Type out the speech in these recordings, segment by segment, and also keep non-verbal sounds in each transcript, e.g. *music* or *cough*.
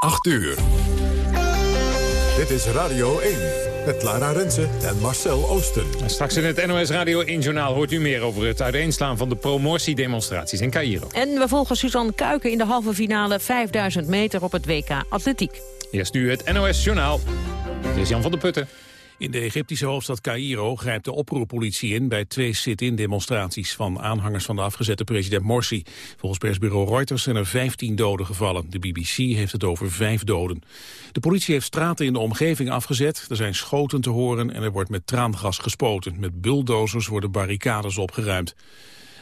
8 uur. Dit is Radio 1 met Lara Rensen en Marcel Oosten. Straks in het NOS Radio 1-journaal hoort u meer over het uiteenslaan van de promotiedemonstraties in Cairo. En we volgen Suzanne Kuiken in de halve finale 5000 meter op het WK Atletiek. Eerst nu het NOS Journaal. Dit is Jan van der Putten. In de Egyptische hoofdstad Cairo grijpt de oproerpolitie in bij twee sit-in demonstraties van aanhangers van de afgezette president Morsi. Volgens persbureau Reuters zijn er 15 doden gevallen. De BBC heeft het over vijf doden. De politie heeft straten in de omgeving afgezet, er zijn schoten te horen en er wordt met traangas gespoten. Met bulldozers worden barricades opgeruimd.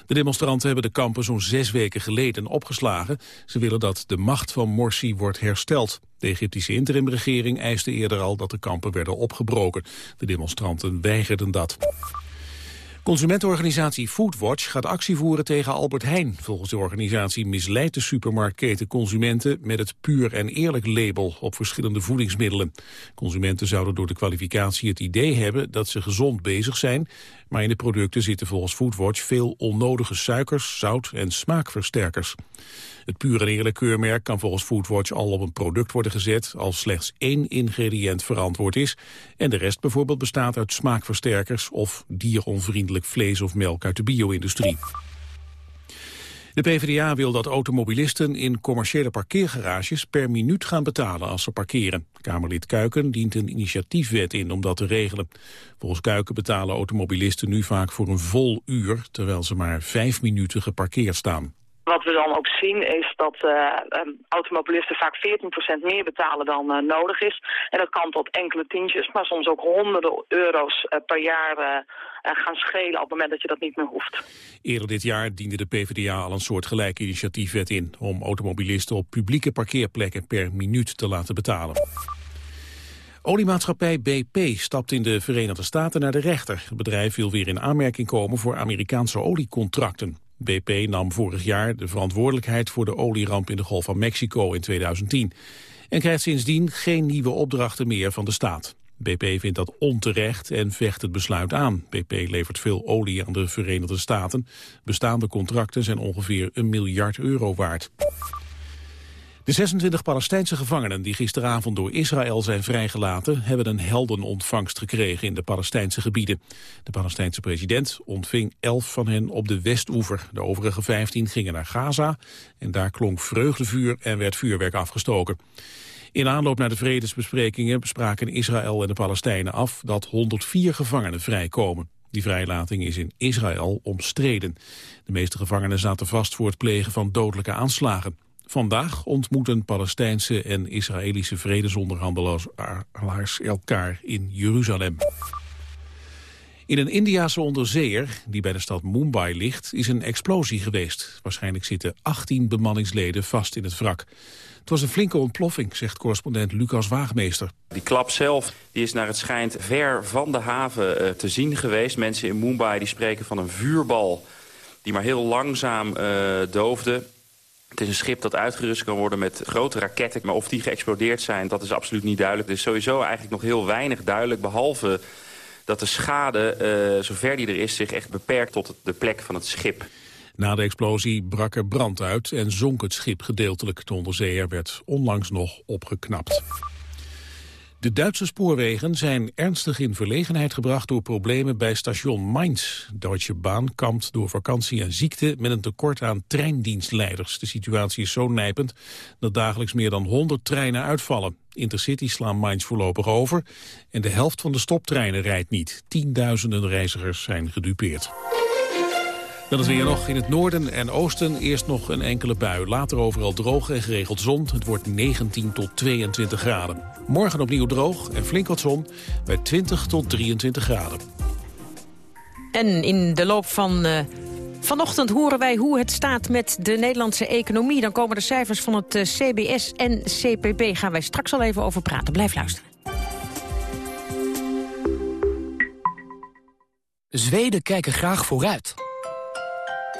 De demonstranten hebben de kampen zo'n zes weken geleden opgeslagen. Ze willen dat de macht van Morsi wordt hersteld. De Egyptische interimregering eiste eerder al dat de kampen werden opgebroken. De demonstranten weigerden dat. Consumentenorganisatie Foodwatch gaat actie voeren tegen Albert Heijn. Volgens de organisatie misleidt de supermarktketen consumenten met het puur en eerlijk label op verschillende voedingsmiddelen. Consumenten zouden door de kwalificatie het idee hebben dat ze gezond bezig zijn, maar in de producten zitten volgens Foodwatch veel onnodige suikers, zout en smaakversterkers. Het puur en eerlijk keurmerk kan volgens Foodwatch al op een product worden gezet als slechts één ingrediënt verantwoord is en de rest bijvoorbeeld bestaat uit smaakversterkers of dieronvriendelijk vlees of melk uit de bio-industrie. De PvdA wil dat automobilisten in commerciële parkeergarages per minuut gaan betalen als ze parkeren. Kamerlid Kuiken dient een initiatiefwet in om dat te regelen. Volgens Kuiken betalen automobilisten nu vaak voor een vol uur, terwijl ze maar vijf minuten geparkeerd staan. Wat we dan ook zien is dat uh, automobilisten vaak 14% meer betalen dan uh, nodig is. En dat kan tot enkele tientjes, maar soms ook honderden euro's uh, per jaar gaan schelen op het moment dat je dat niet meer hoeft. Eerder dit jaar diende de PvdA al een soort gelijke initiatiefwet in... om automobilisten op publieke parkeerplekken per minuut te laten betalen. Oliemaatschappij BP stapt in de Verenigde Staten naar de rechter. Het bedrijf wil weer in aanmerking komen voor Amerikaanse oliecontracten. BP nam vorig jaar de verantwoordelijkheid voor de olieramp in de Golf van Mexico in 2010. En krijgt sindsdien geen nieuwe opdrachten meer van de staat. BP vindt dat onterecht en vecht het besluit aan. BP levert veel olie aan de Verenigde Staten. Bestaande contracten zijn ongeveer een miljard euro waard. De 26 Palestijnse gevangenen die gisteravond door Israël zijn vrijgelaten... hebben een heldenontvangst gekregen in de Palestijnse gebieden. De Palestijnse president ontving 11 van hen op de Westoever. De overige 15 gingen naar Gaza en daar klonk vreugdevuur en werd vuurwerk afgestoken. In aanloop naar de vredesbesprekingen bespraken Israël en de Palestijnen af... dat 104 gevangenen vrijkomen. Die vrijlating is in Israël omstreden. De meeste gevangenen zaten vast voor het plegen van dodelijke aanslagen. Vandaag ontmoeten Palestijnse en Israëlische vredesonderhandelaars elkaar in Jeruzalem. In een Indiase onderzeeër, die bij de stad Mumbai ligt, is een explosie geweest. Waarschijnlijk zitten 18 bemanningsleden vast in het wrak. Het was een flinke ontploffing, zegt correspondent Lucas Waagmeester. Die klap zelf die is naar het schijnt ver van de haven uh, te zien geweest. Mensen in Mumbai die spreken van een vuurbal die maar heel langzaam uh, doofde. Het is een schip dat uitgerust kan worden met grote raketten. Maar of die geëxplodeerd zijn, dat is absoluut niet duidelijk. Er is sowieso eigenlijk nog heel weinig duidelijk. Behalve dat de schade, uh, zover die er is, zich echt beperkt tot de plek van het schip. Na de explosie brak er brand uit en zonk het schip gedeeltelijk. De onderzeeër werd onlangs nog opgeknapt. De Duitse spoorwegen zijn ernstig in verlegenheid gebracht door problemen bij station Mainz. Deutsche Bahn kampt door vakantie en ziekte met een tekort aan treindienstleiders. De situatie is zo nijpend dat dagelijks meer dan 100 treinen uitvallen. Intercity slaan Mainz voorlopig over en de helft van de stoptreinen rijdt niet. Tienduizenden reizigers zijn gedupeerd. Dan is weer nog in het noorden en oosten eerst nog een enkele bui. Later overal droog en geregeld zon. Het wordt 19 tot 22 graden. Morgen opnieuw droog en flink wat zon bij 20 tot 23 graden. En in de loop van uh, vanochtend horen wij hoe het staat met de Nederlandse economie. Dan komen de cijfers van het uh, CBS en CPB. Gaan wij straks al even over praten. Blijf luisteren. Zweden kijken graag vooruit.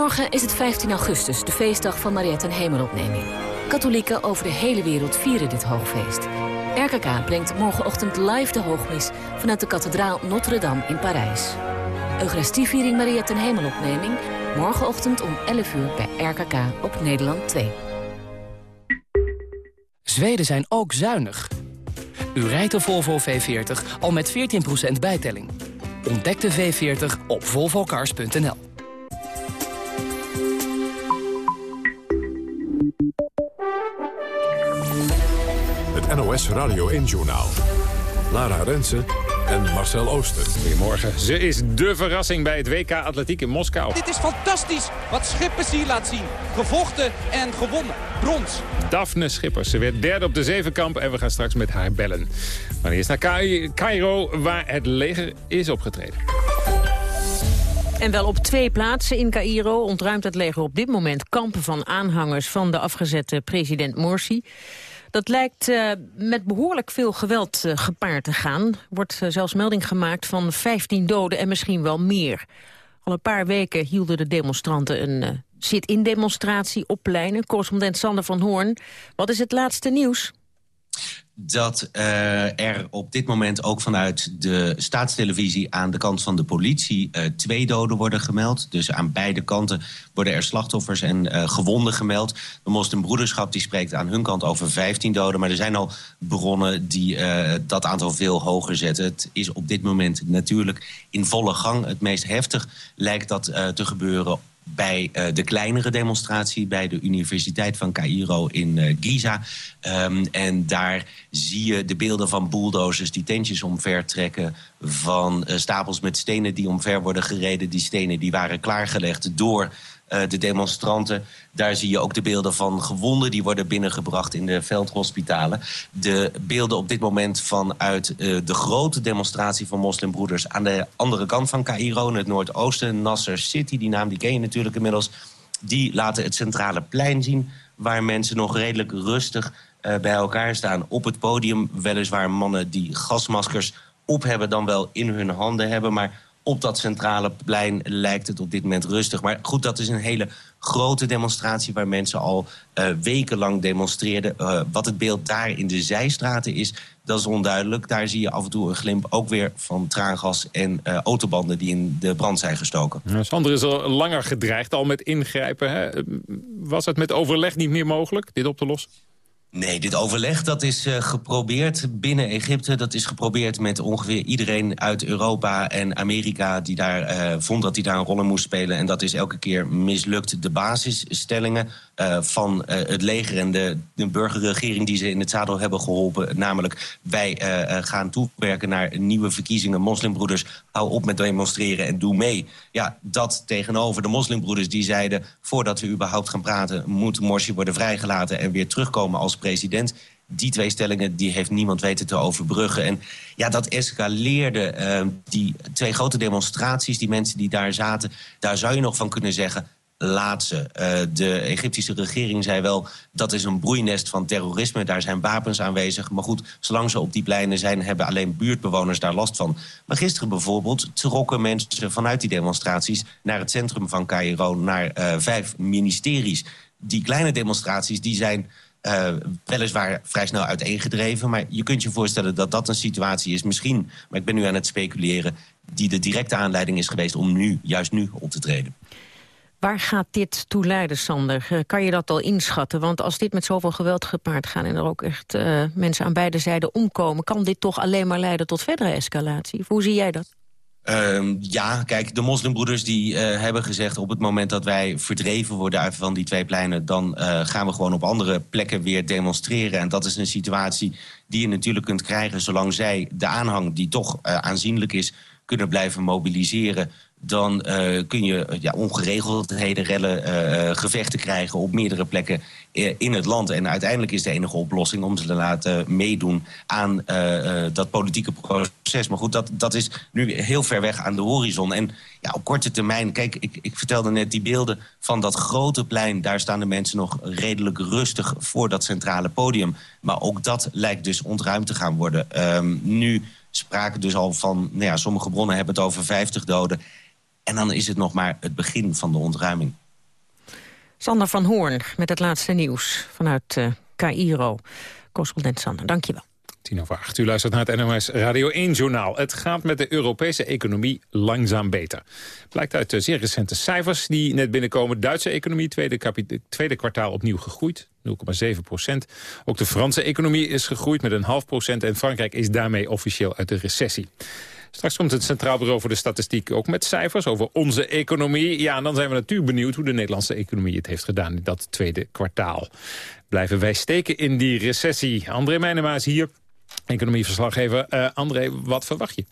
Morgen is het 15 augustus, de feestdag van Mariette en Hemelopneming. Katholieken over de hele wereld vieren dit hoogfeest. RKK brengt morgenochtend live de hoogmis vanuit de kathedraal Notre-Dame in Parijs. Eucharistieviering Mariette en Hemelopneming, morgenochtend om 11 uur bij RKK op Nederland 2. Zweden zijn ook zuinig. U rijdt de Volvo V40 al met 14% bijtelling. Ontdek de V40 op volvocars.nl. NOS Radio 1-journaal. Lara Rensen en Marcel Ooster. Goedemorgen. Ze is de verrassing bij het WK Atletiek in Moskou. Dit is fantastisch wat Schippers hier laat zien. Gevochten en gewonnen. Brons. Daphne Schippers. Ze werd derde op de zevenkamp en we gaan straks met haar bellen. Maar eerst naar Cairo, waar het leger is opgetreden. En wel op twee plaatsen in Cairo ontruimt het leger op dit moment kampen van aanhangers van de afgezette president Morsi. Dat lijkt uh, met behoorlijk veel geweld uh, gepaard te gaan. Wordt uh, zelfs melding gemaakt van 15 doden en misschien wel meer. Al een paar weken hielden de demonstranten een zit-in-demonstratie op pleinen. Correspondent Sander van Hoorn, wat is het laatste nieuws? Dat uh, er op dit moment ook vanuit de staatstelevisie aan de kant van de politie uh, twee doden worden gemeld. Dus aan beide kanten worden er slachtoffers en uh, gewonden gemeld. De moslimbroederschap die spreekt aan hun kant over 15 doden. Maar er zijn al bronnen die dat aantal veel hoger zetten. Het is op dit moment natuurlijk in volle gang. Het meest heftig lijkt dat te gebeuren bij uh, de kleinere demonstratie bij de Universiteit van Cairo in uh, Giza. Um, en daar zie je de beelden van bulldozers die tentjes omver trekken... van uh, stapels met stenen die omver worden gereden. Die stenen die waren klaargelegd door uh, de demonstranten. Daar zie je ook de beelden van gewonden die worden binnengebracht in de veldhospitalen. De beelden op dit moment vanuit uh, de grote demonstratie van moslimbroeders... aan de andere kant van Cairo, in het noordoosten, Nasser City. Die naam die ken je natuurlijk inmiddels. Die laten het centrale plein zien, waar mensen nog redelijk rustig uh, bij elkaar staan. Op het podium weliswaar mannen die gasmaskers op hebben... dan wel in hun handen hebben, maar op dat centrale plein lijkt het op dit moment rustig. Maar goed, dat is een hele grote demonstratie waar mensen al uh, wekenlang demonstreerden. Uh, wat het beeld daar in de zijstraten is, dat is onduidelijk. Daar zie je af en toe een glimp ook weer van traangas en uh, autobanden die in de brand zijn gestoken. Sander is al langer gedreigd al met ingrijpen. Hè? Was het met overleg niet meer mogelijk dit op te lossen? Nee, dit overleg dat is uh, geprobeerd binnen Egypte. Dat is geprobeerd met ongeveer iedereen uit Europa en Amerika... die daar uh, vond dat hij daar een rol in moest spelen. En dat is elke keer mislukt. De basisstellingen uh, van het leger en de, de, burgerregering... die ze in het zadel hebben geholpen. Namelijk, wij gaan toewerken naar nieuwe verkiezingen. Moslimbroeders, hou op met demonstreren en doe mee. Ja, dat tegenover de moslimbroeders die zeiden... voordat we überhaupt gaan praten, moet Morsi worden vrijgelaten... en weer terugkomen als president. Die twee stellingen die heeft niemand weten te overbruggen. En ja, dat escaleerde. Die twee grote demonstraties, die mensen die daar zaten... daar zou je nog van kunnen zeggen... Laat ze. Uh, de Egyptische regering zei wel... dat is een broeinest van terrorisme, daar zijn wapens aanwezig. Maar goed, zolang ze op die pleinen zijn... hebben alleen buurtbewoners daar last van. Maar gisteren bijvoorbeeld trokken mensen vanuit die demonstraties... naar het centrum van Cairo, naar uh, vijf ministeries. Die kleine demonstraties die zijn uh, weliswaar vrij snel uiteengedreven. Maar je kunt je voorstellen dat dat een situatie is, misschien... maar ik ben nu aan het speculeren... die de directe aanleiding is geweest om nu, juist nu op te treden. Waar gaat dit toe leiden, Sander? Uh, kan je dat al inschatten? Want als dit met zoveel geweld gepaard gaat... en er ook echt uh, mensen aan beide zijden omkomen... kan dit toch alleen maar leiden tot verdere escalatie? Hoe zie jij dat? Uh, ja, kijk, de moslimbroeders die uh, hebben gezegd... op het moment dat wij verdreven worden van die twee pleinen... dan gaan we gewoon op andere plekken weer demonstreren. En dat is een situatie die je natuurlijk kunt krijgen... zolang zij de aanhang, die toch aanzienlijk is, kunnen blijven mobiliseren... dan uh, kun je uh, ja, ongeregeldheden, rellen, uh, gevechten krijgen op meerdere plekken in het land. En uiteindelijk is de enige oplossing om ze te laten meedoen aan dat politieke proces. Maar goed, dat, dat is nu heel ver weg aan de horizon. En ja, op korte termijn, kijk, ik, ik vertelde net die beelden van dat grote plein. Daar staan de mensen nog redelijk rustig voor dat centrale podium. Maar ook dat lijkt dus ontruimd te gaan worden. Um, nu spraken dus al van, nou ja, sommige bronnen hebben het over 50 doden. En dan is het nog maar het begin van de ontruiming. Sander van Hoorn met het laatste nieuws vanuit uh, Cairo. Correspondent Sander, dank je wel. Tien over acht. U luistert naar het NOS Radio 1-journaal. Het gaat met de Europese economie langzaam beter. Blijkt uit de zeer recente cijfers die net binnenkomen. Duitse economie tweede, tweede kwartaal opnieuw gegroeid. 0,7 procent. Ook de Franse economie is gegroeid met een half procent. En Frankrijk is daarmee officieel uit de recessie. Straks komt het Centraal Bureau voor de Statistiek ook met cijfers over onze economie. Ja, en dan zijn we natuurlijk benieuwd hoe de Nederlandse economie het heeft gedaan in dat tweede kwartaal. Blijven wij steken in die recessie? André Meijnema is hier, economieverslaggever. Uh, André, wat verwacht je?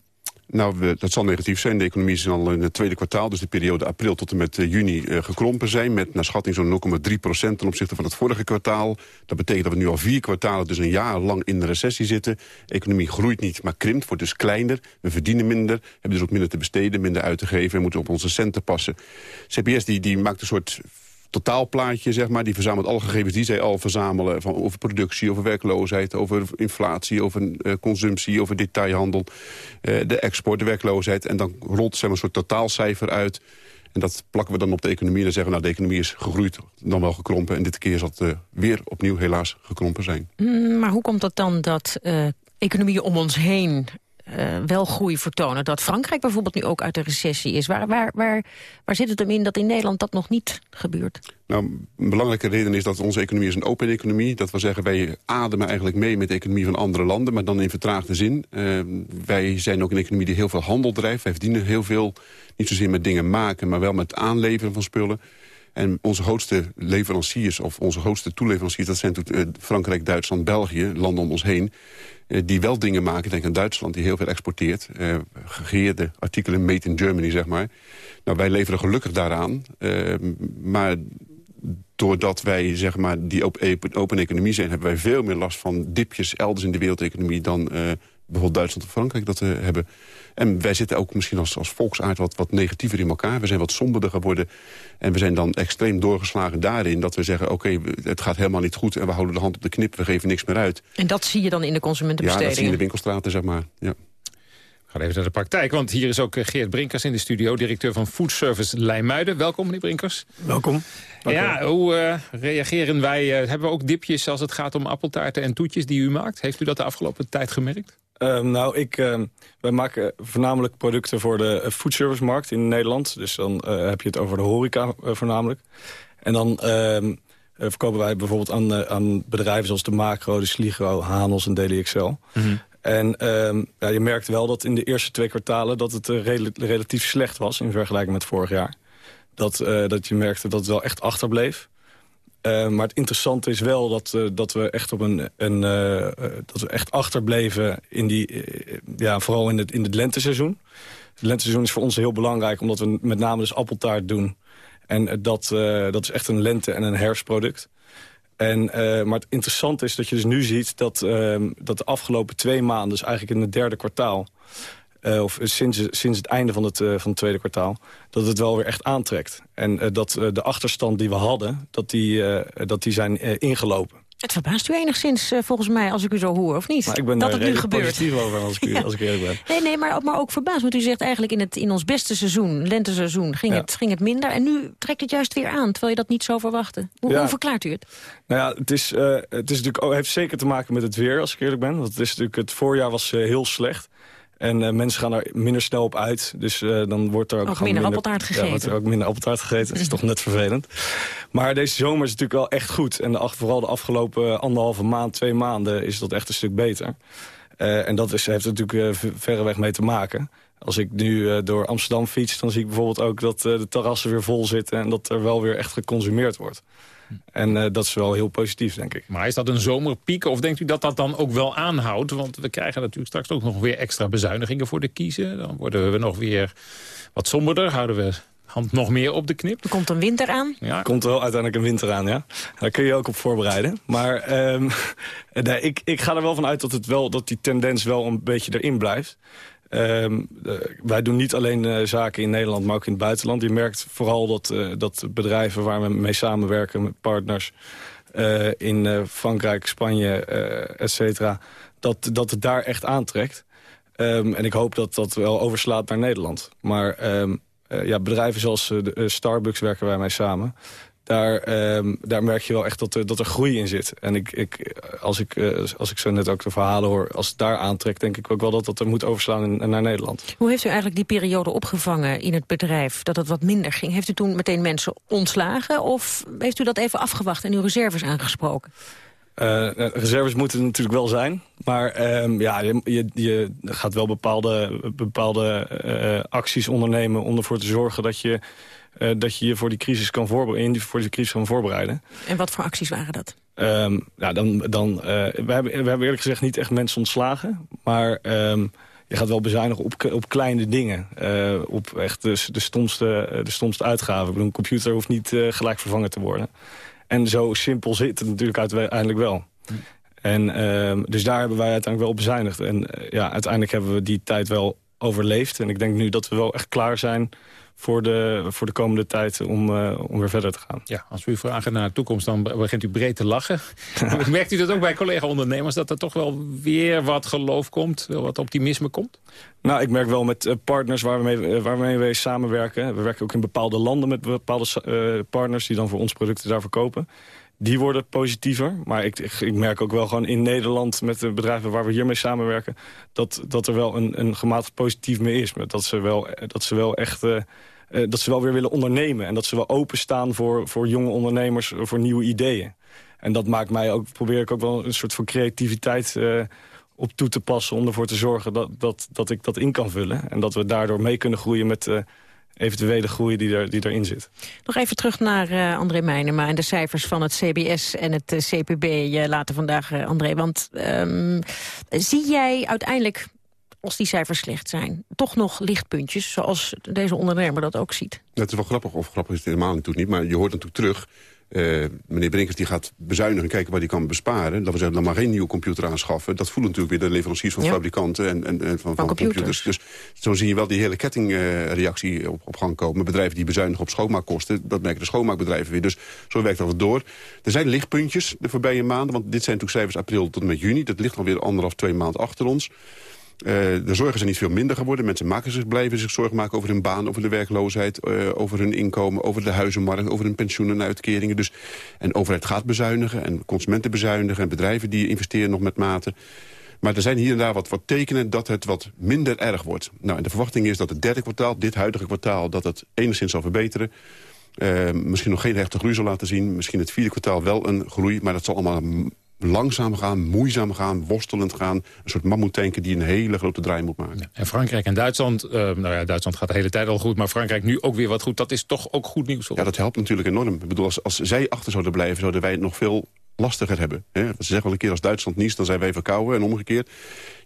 Nou, dat zal negatief zijn. De economie is al in het tweede kwartaal, dus de periode april tot en met eh, juni, uh, gekrompen zijn. Met naar schatting zo'n 0,3 procent ten opzichte van het vorige kwartaal. Dat betekent dat we nu al vier kwartalen, dus een jaar lang in de recessie zitten. De economie groeit niet, maar krimpt, wordt dus kleiner. We verdienen minder, hebben dus ook minder te besteden, minder uit te geven... en moeten op onze centen passen. CBS die, die maakt een soort totaalplaatje, zeg maar. Die verzamelt alle gegevens die zij al verzamelen... Van, over productie, over werkloosheid, over inflatie... over uh, consumptie, over detailhandel, uh, de export, de werkloosheid. En dan rolt zeg maar, een soort totaalcijfer uit... En dat plakken we dan op de economie en zeggen... nou, de economie is gegroeid, dan wel gekrompen. En dit keer zal het uh, weer opnieuw helaas gekrompen zijn. Mm, maar hoe komt het dan dat economieën om ons heen wel groei vertonen. Dat Frankrijk bijvoorbeeld nu ook uit de recessie is. Waar, waar, waar, waar zit het hem in dat in Nederland dat nog niet gebeurt? Nou, een belangrijke reden is dat onze economie is een open economie. Dat wil zeggen, wij ademen eigenlijk mee met de economie van andere landen... maar dan in vertraagde zin. Uh, wij zijn ook een economie die heel veel handel drijft. Wij verdienen heel veel, niet zozeer met dingen maken... maar wel met aanleveren van spullen. En onze grootste leveranciers, of onze grootste toeleveranciers... dat zijn uh, Frankrijk, Duitsland, België, landen om ons heen... Uh, die wel dingen maken, denk aan Duitsland, die heel veel exporteert. Uh, gegeerde artikelen, made in Germany, zeg maar. Nou, wij leveren gelukkig daaraan. maar doordat wij zeg maar, die open economie zijn... hebben wij veel meer last van dipjes elders in de wereldeconomie... dan bijvoorbeeld Duitsland of Frankrijk dat uh, hebben. En wij zitten ook misschien als, als volksaard wat, wat negatiever in elkaar. We zijn wat somberder geworden. En we zijn dan extreem doorgeslagen daarin dat we zeggen... oké, het gaat helemaal niet goed en we houden de hand op de knip. We geven niks meer uit. En dat zie je dan in de consumentenbestedingen? Ja, dat zie je in de winkelstraten, zeg maar. Ja. We gaan even naar de praktijk, want hier is ook eh, Geert Brinkers in de studio... directeur van Food Service Leimuiden. Welkom, meneer Brinkers. Welkom. Ja, hoe uh, reageren wij? Uh, hebben we ook dipjes als het gaat om appeltaarten en toetjes die u maakt? Heeft u dat de afgelopen tijd gemerkt? Uh, nou, ik, uh, wij maken voornamelijk producten voor de foodservice markt in Nederland. Dus dan uh, heb je het over de horeca voornamelijk. En dan ehm, verkopen wij bijvoorbeeld aan, aan bedrijven zoals de Macro, de Sligro, Hanos en DDXL. Mm -hmm. En ehm, ja, je merkt wel dat in de eerste twee kwartalen dat het relatief slecht was in vergelijking met vorig jaar. Dat, dat je merkte dat het wel echt achterbleef. Uh, maar het interessante is wel dat, uh, dat we echt op een, een uh, dat we echt achterbleven in die, ja, vooral in het, in het lenteseizoen. Het lenteseizoen is voor ons heel belangrijk, omdat we met name dus appeltaart doen. En dat, dat is echt een lente- en een herfstproduct. En, maar het interessante is dat je dus nu ziet dat, ehm, dat de afgelopen twee maanden, dus eigenlijk in het derde kwartaal, uh, of sinds, sinds het einde van het, uh, van het tweede kwartaal... dat het wel weer echt aantrekt. En uh, dat de achterstand die we hadden, dat die, dat die zijn ingelopen. Het verbaast u enigszins, volgens mij, als ik u zo hoor, of niet? Maar ik ben dat het nu gebeurt. positief over, als ik, *laughs* ja. als ik eerlijk ben. Nee, nee maar, maar ook verbaasd, want u zegt eigenlijk... in, het, in ons beste seizoen, lenteseizoen, ging, ja. het, ging het minder... en nu trekt het juist weer aan, terwijl je dat niet zo verwachtte. Hoe, ja. hoe verklaart u het? Nou ja, het, is, het is natuurlijk, oh, heeft zeker te maken met het weer, als ik eerlijk ben. Want het, is natuurlijk, het voorjaar was heel slecht... En uh, mensen gaan er minder snel op uit. Dus uh, dan wordt er ook, ook minder, appeltaart gegeten. Ja, wordt er ook minder appeltaart gegeten. Dat is toch net vervelend. Maar deze zomer is natuurlijk wel echt goed. En de, vooral de afgelopen anderhalve maand, twee maanden... is dat echt een stuk beter. Uh, en dat is, heeft er natuurlijk verreweg mee te maken. Als ik nu door Amsterdam fiets, dan zie ik bijvoorbeeld ook... dat de terrassen weer vol zitten en dat er wel weer echt geconsumeerd wordt. En uh, dat is wel heel positief, denk ik. Maar is dat een zomerpiek of denkt u dat dat dan ook wel aanhoudt? Want we krijgen natuurlijk straks ook nog weer extra bezuinigingen voor de kiezen. Dan worden we nog weer wat somberder, houden we hand nog meer op de knip. Er komt een winter aan. Ja. Er komt wel uiteindelijk een winter aan, ja. Daar kun je ook op voorbereiden. Maar um, *laughs* nee, ik, ik ga er wel van uit dat, het wel, dat die tendens wel een beetje erin blijft. Um, wij doen niet alleen uh, zaken in Nederland, maar ook in het buitenland. Je merkt vooral dat, uh, dat bedrijven waar we mee samenwerken met partners... In Frankrijk, Spanje, et cetera, dat, dat het daar echt aantrekt. Um, en ik hoop dat dat wel overslaat naar Nederland. Maar uh, ja, bedrijven zoals Starbucks werken wij mee samen. Daar, um, daar merk je wel echt dat er, dat er groei in zit. En ik, ik, als, ik, uh, als ik zo net ook de verhalen hoor, als het daar aantrekt... denk ik ook wel dat dat er moet overslaan in, naar Nederland. Hoe heeft u eigenlijk die periode opgevangen in het bedrijf... dat het wat minder ging? Heeft u toen meteen mensen ontslagen? Of heeft u dat even afgewacht en uw reserves aangesproken? Uh, reserves moeten natuurlijk wel zijn. Maar um, ja, je, je, gaat wel bepaalde, bepaalde uh, acties ondernemen... om ervoor te zorgen dat je uh, dat je je voor die crisis kan voorbereiden, voor die crisis kan voorbereiden. En wat voor acties waren dat? Um, ja, dan, dan, we, hebben, we hebben eerlijk gezegd niet echt mensen ontslagen. Maar um, je gaat wel bezuinigen op, op kleine dingen. op echt de, de, stomste, de stomste uitgaven. Ik bedoel, een computer hoeft niet gelijk vervangen te worden. En zo simpel zit het natuurlijk uiteindelijk wel. En, uh, dus daar hebben wij uiteindelijk wel op bezuinigd. En ja, uiteindelijk hebben we die tijd wel overleefd. En ik denk nu dat we wel echt klaar zijn voor de, voor de komende tijd om, uh, om weer verder te gaan. Ja, als we u vragen naar de toekomst, dan begint u breed te lachen. *laughs* *laughs* Merkt u dat ook bij collega-ondernemers, dat er toch wel weer wat geloof komt, wel wat optimisme komt? Nou, ik merk wel met uh, partners waarmee, waarmee we samenwerken. We werken ook in bepaalde landen met bepaalde partners die dan voor ons producten daar verkopen. Die worden positiever. Maar ik, ik, merk ook wel gewoon in Nederland met de bedrijven waar we hiermee samenwerken... dat, dat er wel een, een gematigd positief mee is. Dat ze wel, dat ze wel echt... Uh, dat ze wel weer willen ondernemen. En dat ze wel openstaan voor, voor jonge ondernemers, voor nieuwe ideeën. En dat maakt mij ook, probeer ik ook wel een soort van creativiteit uh, op toe te passen... om ervoor te zorgen dat, dat, dat ik dat in kan vullen. En dat we daardoor mee kunnen groeien met... Uh, eventuele groei die, er, die erin zit. Nog even terug naar uh, André Meijnema en de cijfers van het CBS en het uh, CPB uh, later vandaag, André. Want um, zie jij uiteindelijk, als die cijfers slecht zijn, toch nog lichtpuntjes, zoals deze ondernemer dat ook ziet? Het is wel grappig, of grappig is het helemaal natuurlijk niet, maar je hoort natuurlijk terug uh, meneer Brinkers die gaat bezuinigen en kijken waar hij kan besparen. Dat we zeggen, dan maar geen nieuwe computer aanschaffen. Dat voelen natuurlijk weer de leveranciers van ja. fabrikanten en, en, en van, van, van computers. Dus zo zie je wel die hele kettingreactie uh, op, op gang komen. Bedrijven die bezuinigen op schoonmaakkosten, dat merken de schoonmaakbedrijven weer. Dus zo werkt dat door. Er zijn lichtpuntjes de voorbije maanden, want dit zijn natuurlijk cijfers april tot en met juni. Dat ligt alweer anderhalf, twee maanden achter ons. Uh, de zorgen zijn niet veel minder geworden. Mensen maken zich, blijven zich zorgen maken over hun baan, over de werkloosheid... Uh, over hun inkomen, over de huizenmarkt, over hun pensioenen en uitkeringen. Dus, en overheid gaat bezuinigen en consumenten bezuinigen... en bedrijven die investeren nog met mate. Maar er zijn hier en daar wat, wat tekenen dat het wat minder erg wordt. Nou, en de verwachting is dat het derde kwartaal, dit huidige kwartaal... dat het enigszins zal verbeteren. Uh, misschien nog geen hechte groei zal laten zien. Misschien het vierde kwartaal wel een groei. Maar dat zal allemaal langzaam gaan, moeizaam gaan, worstelend gaan. Een soort mammoetanker die een hele grote draai moet maken. Ja, en Frankrijk en Duitsland, uh, nou ja, Duitsland gaat de hele tijd al goed... maar Frankrijk nu ook weer wat goed, dat is toch ook goed nieuws? Hoor. Ja, dat helpt natuurlijk enorm. Ik bedoel, als, als zij achter zouden blijven, zouden wij het nog veel lastiger hebben. Hè? Ze zeggen wel een keer als Duitsland niest, dan zijn wij verkouden en omgekeerd.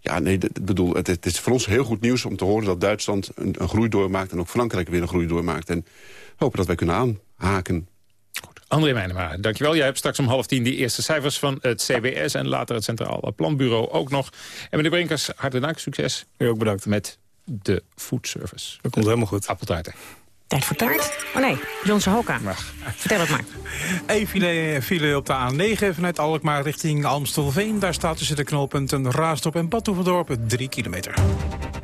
Ja, nee, ik bedoel, het, het, is voor ons heel goed nieuws om te horen dat Duitsland een, een groei doormaakt... en ook Frankrijk weer een groei doormaakt. En hopen dat wij kunnen aanhaken André Meijnema, dankjewel. Jij hebt straks om half tien die eerste cijfers van het CBS... en later het Centraal Planbureau ook nog. En meneer Brinkers, hartelijk dank, succes. U ook bedankt. Met de food service. Dat komt helemaal goed. Appeltaarten. Tijd voor taart? Oh nee, Johnse Hoka. Vertel het maar. Eén file, file op de A9 vanuit Alkmaar richting Amstelveen. Daar staat tussen de knooppunten Raastop en Badhoevedorp 3 kilometer.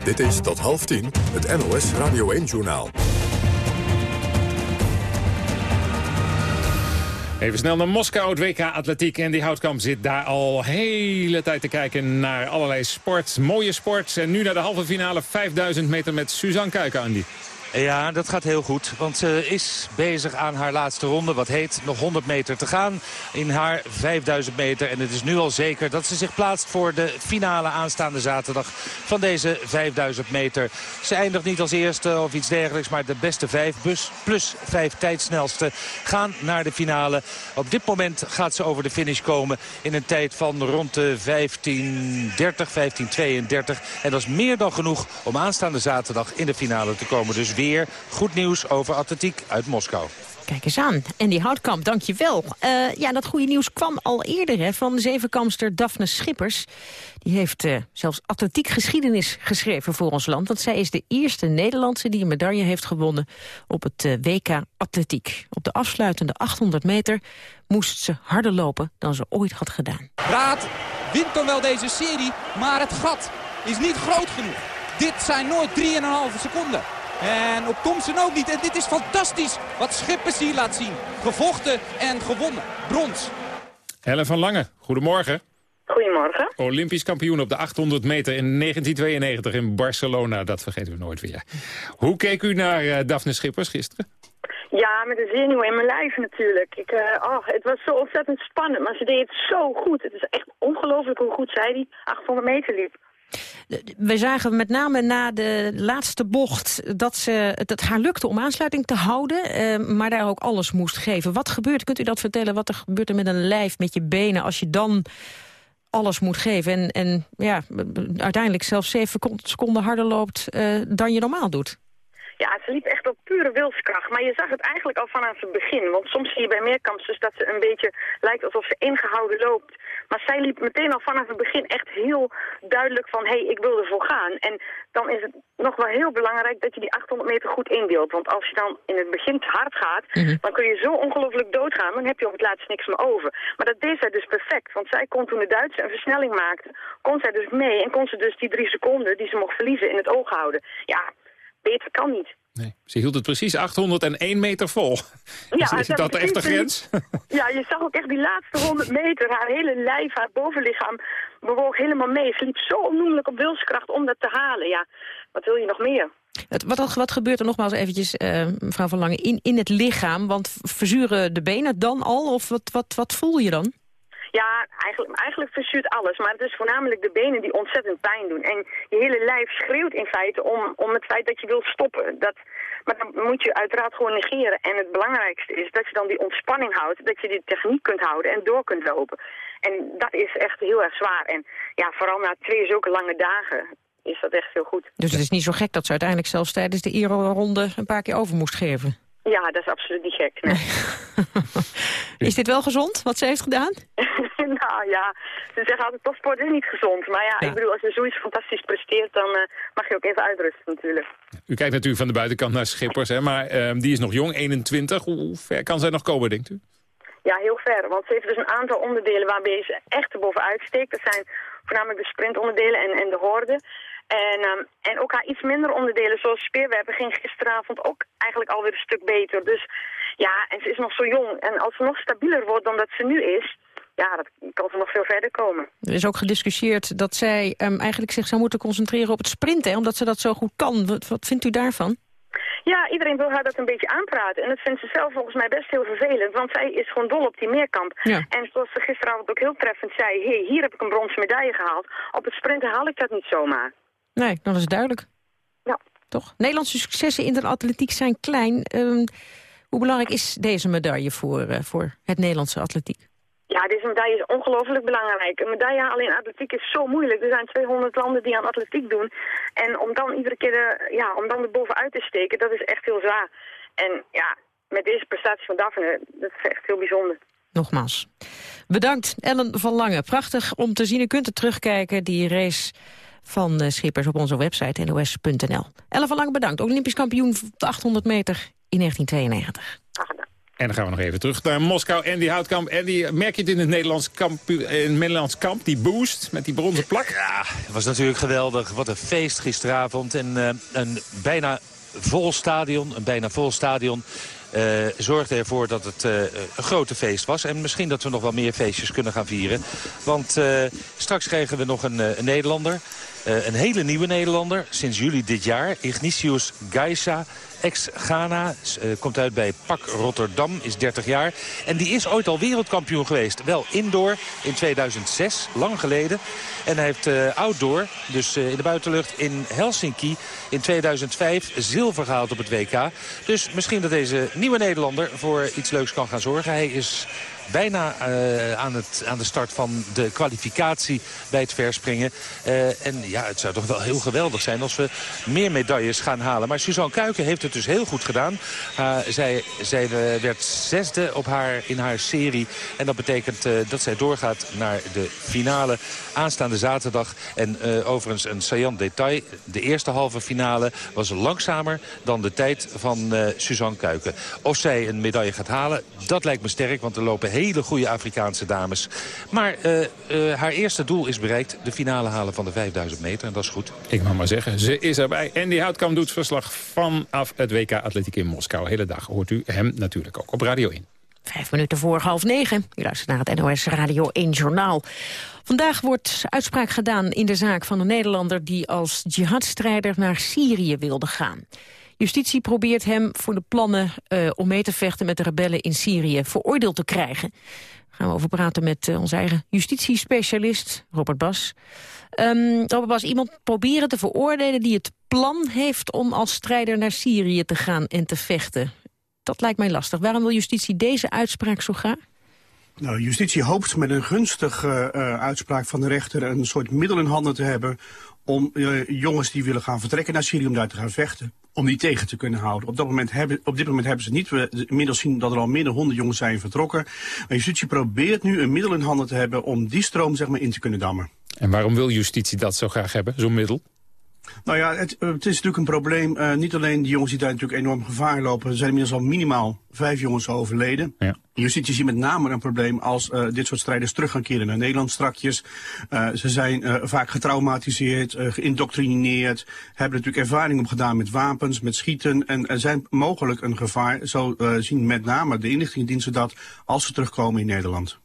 Dit is tot half tien het NOS Radio 1-journaal. Even snel naar Moskou, het WK Atletiek. En die Houtkamp zit daar al hele tijd te kijken naar allerlei sport. Mooie sport. En nu naar de halve finale 5000 meter met Suzanne Kuiken, Andy. Ja, dat gaat heel goed. Want ze is bezig aan haar laatste ronde. Wat heet nog 100 meter te gaan in haar 5000 meter. En het is nu al zeker dat ze zich plaatst voor de finale aanstaande zaterdag van deze 5000 meter. Ze eindigt niet als eerste of iets dergelijks. Maar de beste vijf plus, plus vijf tijdsnelste gaan naar de finale. Op dit moment gaat ze over de finish komen in een tijd van rond de 15.30, 15.32. En dat is meer dan genoeg om aanstaande zaterdag in de finale te komen. Dus weer goed nieuws over atletiek uit Moskou. Kijk eens aan. En die Houtkamp, dank je wel. Uh, ja, dat goede nieuws kwam al eerder hè, van zevenkamster Daphne Schippers. Die heeft uh, zelfs atletiek geschiedenis geschreven voor ons land. Want zij is de eerste Nederlandse die een medaille heeft gewonnen op het uh, WK Atletiek. Op de afsluitende 800 meter moest ze harder lopen dan ze ooit had gedaan. Raad wint dan wel deze serie, maar het gat is niet groot genoeg. Dit zijn nooit 3,5 seconden. En op Thompson ook niet. En dit is fantastisch wat Schippers hier laat zien. Gevochten en gewonnen. Brons. Helen van Lange, goedemorgen. Goedemorgen. Olympisch kampioen op de 800 meter in 1992 in Barcelona. Dat vergeten we nooit weer. Hoe keek u naar uh, Daphne Schippers gisteren? Ja, met de zenuwen in mijn lijf natuurlijk. Ik, uh, oh, het was zo ontzettend spannend, maar ze deed het zo goed. Het is echt ongelooflijk hoe goed zij die 800 meter liep. We zagen met name na de laatste bocht dat ze, het haar lukte om aansluiting te houden, eh, maar daar ook alles moest geven. Wat gebeurt, kunt u dat vertellen, wat er gebeurt er met een lijf, met je benen, als je dan alles moet geven en, en ja, uiteindelijk zelfs zeven seconden harder loopt uh, dan je normaal doet? Ja, ze liep echt op pure wilskracht. Maar je zag het eigenlijk al vanaf het begin. Want soms zie je bij meerkampsters dat ze een beetje lijkt alsof ze ingehouden loopt. Maar zij liep meteen al vanaf het begin echt heel duidelijk van... hé, hey, ik wil ervoor gaan. En dan is het nog wel heel belangrijk dat je die 800 meter goed indeelt. Want als je dan in het begin te hard gaat... Mhm. dan kun je zo ongelooflijk doodgaan. Dan heb je op het laatst niks meer over. Maar dat deed zij dus perfect. Want zij kon toen de Duitsers een versnelling maakte... kon zij dus mee en kon ze dus die drie seconden die ze mocht verliezen in het oog houden. Ja, beter kan niet. Nee, ze hield het precies 801 meter vol. Ja, is, dat echt de grens? *laughs* Ja, je zag ook echt die laatste 100 meter. Haar hele lijf, haar bovenlichaam bewoog helemaal mee. Ze liep zo onnoemelijk op wilskracht om dat te halen. Ja, wat wil je nog meer? Wat, wat gebeurt er nogmaals eventjes, uh, mevrouw Van Lange, in, in het lichaam? Want verzuren de benen dan al? Of wat, wat, wat voel je dan? Ja, eigenlijk, eigenlijk verzuurt alles. Maar het is voornamelijk de benen die ontzettend pijn doen. En je hele lijf schreeuwt in feite om, om het feit dat je wilt stoppen. Dat, maar dan moet je uiteraard gewoon negeren. En het belangrijkste is dat je dan die ontspanning houdt. Dat je die techniek kunt houden en door kunt lopen. En dat is echt heel erg zwaar. En ja, vooral na twee zulke lange dagen is dat echt heel goed. Dus het is niet zo gek dat ze uiteindelijk zelfs tijdens de Iro-ronde een paar keer over moest geven? Ja, dat is absoluut niet gek. Nee. *laughs* is dit wel gezond, wat ze heeft gedaan? *laughs* nou ja, ze zeggen altijd topsport is niet gezond. Maar ja, ik bedoel, als je zoiets fantastisch presteert, dan uh, mag je ook even uitrusten natuurlijk. U kijkt natuurlijk van de buitenkant naar Schippers, hè, maar uh, die is nog jong, 21. Hoe ver kan zij nog komen, denkt u? Ja, heel ver. Want ze heeft dus een aantal onderdelen waarbij ze echt erbovenuit steekt. Dat zijn voornamelijk de sprintonderdelen en, en de horden. En, um, en ook haar iets minder onderdelen, zoals speerwerpen, ging gisteravond ook eigenlijk alweer een stuk beter. Dus ja, en ze is nog zo jong. En als ze nog stabieler wordt dan dat ze nu is, ja, dat kan ze nog veel verder komen. Er is ook gediscussieerd dat zij um, eigenlijk zich zou moeten concentreren op het sprinten, omdat ze dat zo goed kan. Wat, wat vindt u daarvan? Ja, iedereen wil haar dat een beetje aanpraten. En dat vindt ze zelf volgens mij best heel vervelend. Want zij is gewoon dol op die meerkamp. Ja. En zoals ze gisteravond ook heel treffend zei... hey, hier heb ik een bronzen medaille gehaald. Op het sprinten haal ik dat niet zomaar. Nee, dat is duidelijk. Ja. Toch? Nederlandse successen in de atletiek zijn klein. Um, hoe belangrijk is deze medaille voor, uh, voor het Nederlandse atletiek? Ja, deze medaille is ongelooflijk belangrijk. Een medaille in atletiek is zo moeilijk. Er zijn 200 landen die aan atletiek doen. En om dan iedere keer de, ja, om dan er bovenuit te steken, dat is echt heel zwaar. En ja, met deze prestatie van Daphne, dat is echt heel bijzonder. Nogmaals. Bedankt, Ellen van Lange. Prachtig om te zien. U kunt er terugkijken, die race van uh, Schippers op onze website nos.nl. Ellen van Lange bedankt. Olympisch kampioen op de 800 meter in 1992. En dan gaan we nog even terug naar Moskou. Andy Houtkamp. Andy, merk je het in het Nederlands kamp, in het Nederlands kamp die boost met die bronzen plak? Ja, het was natuurlijk geweldig. Wat een feest gisteravond. En uh, een bijna vol stadion, een bijna vol stadion... Uh, zorgde ervoor dat het uh, een grote feest was. En misschien dat we nog wel meer feestjes kunnen gaan vieren. Want uh, straks krijgen we nog een, een Nederlander. Uh, een hele nieuwe Nederlander, sinds juli dit jaar. Ignatius Gaisa, ex-Ghana. Uh, komt uit bij PAK Rotterdam, is 30 jaar. En die is ooit al wereldkampioen geweest. Wel indoor in 2006, lang geleden. En hij heeft uh, outdoor, dus in de buitenlucht in Helsinki... in 2005 zilver gehaald op het WK. Dus misschien dat deze nieuwe Nederlander voor iets leuks kan gaan zorgen. Hij is bijna aan, het, aan de start van de kwalificatie bij het verspringen. En ja, het zou toch wel heel geweldig zijn als we meer medailles gaan halen. Maar Suzanne Kuiken heeft het dus heel goed gedaan. Zij zij werd zesde op haar, in haar serie. En dat betekent dat zij doorgaat naar de finale aanstaande zaterdag. En overigens een saillant detail. De eerste halve finale was langzamer dan de tijd van Suzanne Kuiken. Of zij een medaille gaat halen, dat lijkt me sterk. Want er lopen hele goede Afrikaanse dames. Maar haar eerste doel is bereikt. De finale halen van de 5000 meter. En dat is goed. Ik mag maar zeggen, ze is erbij. En die Houtkamp doet verslag vanaf het WK Atletiek in Moskou. Hele dag hoort u hem natuurlijk ook op Radio 1. Vijf minuten voor half negen. U luistert naar het NOS Radio 1 Journaal. Vandaag wordt uitspraak gedaan in de zaak van een Nederlander... die als jihadstrijder naar Syrië wilde gaan. Justitie probeert hem voor de plannen uh, om mee te vechten met de rebellen in Syrië veroordeeld te krijgen. Daar gaan we over praten met uh, onze eigen justitiespecialist, Robert Bas. Um, Robert Bas, iemand proberen te veroordelen die het plan heeft om als strijder naar Syrië te gaan en te vechten. Dat lijkt mij lastig. Waarom wil justitie deze uitspraak zo graag? Nou, justitie hoopt met een gunstige uh, uitspraak van de rechter een soort middel in handen te hebben om uh, jongens die willen gaan vertrekken naar Syrië om daar te gaan vechten, om die tegen te kunnen houden. Op, dat moment hebben, op dit moment hebben ze niet. We inmiddels zien dat er al meer dan 100 jongens zijn vertrokken. Maar justitie probeert nu een middel in handen te hebben om die stroom zeg maar, in te kunnen dammen. En waarom wil justitie dat zo graag hebben, zo'n middel? Nou ja, het, het, is natuurlijk een probleem. Uh, niet alleen die jongens die daar natuurlijk enorm gevaar lopen. Er zijn inmiddels al minimaal vijf jongens overleden. Ja. Justitie ziet met name een probleem als uh, dit soort strijders terug gaan keren naar Nederland strakjes. Uh, ze zijn vaak getraumatiseerd, geïndoctrineerd. Hebben natuurlijk ervaring opgedaan met wapens, met schieten. En er zijn mogelijk een gevaar. Zo zien met name de inlichtingendiensten dat als ze terugkomen in Nederland.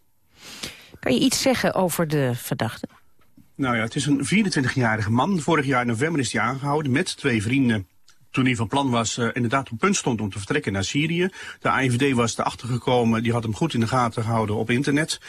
Kan je iets zeggen over de verdachte? Nou ja, het is een 24-jarige man. Vorig jaar in november is hij aangehouden met twee vrienden toen hij van plan was, uh, inderdaad op punt stond om te vertrekken naar Syrië. De AIVD was erachter gekomen, die had hem goed in de gaten gehouden op internet.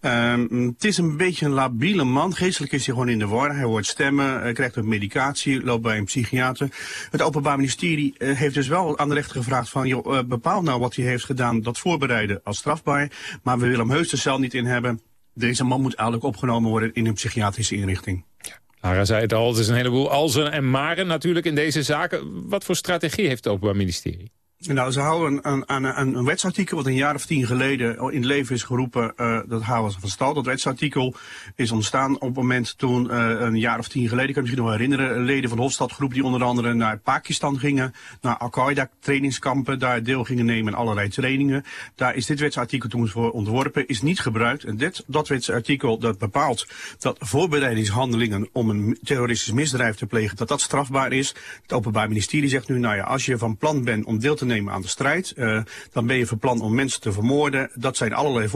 Um, het is een beetje een labiele man, geestelijk is hij gewoon in de war. Hij hoort stemmen, hij krijgt ook medicatie, loopt bij een psychiater. Het Openbaar Ministerie uh, heeft dus wel aan de rechter gevraagd van, joh, bepaal nou wat hij heeft gedaan, dat voorbereiden als strafbaar. Maar we willen hem heus de cel niet in hebben. Deze man moet eigenlijk opgenomen worden in een psychiatrische inrichting. Lara zei het al, het is een heleboel alzen en maren natuurlijk in deze zaken. Wat voor strategie heeft het Openbaar Ministerie? Nou, ze houden aan, aan, een wetsartikel wat een jaar of tien geleden in het leven is geroepen. Uh, dat houden ze van stal. Dat wetsartikel is ontstaan op het moment toen uh, een jaar of tien geleden, kan je je nog herinneren, leden van de Hofstadgroep die onder andere naar Pakistan gingen, naar Al-Qaeda trainingskampen, daar deel gingen nemen aan allerlei trainingen. Daar is dit wetsartikel toen voor ontworpen, is niet gebruikt. En dit, dat wetsartikel dat bepaalt dat voorbereidingshandelingen om een terroristisch misdrijf te plegen, dat dat strafbaar is. Het Openbaar Ministerie zegt nu, nou ja, als je van plan bent om deel te nemen aan de strijd. Uh, dan ben je van plan om mensen te vermoorden. Dat zijn allerlei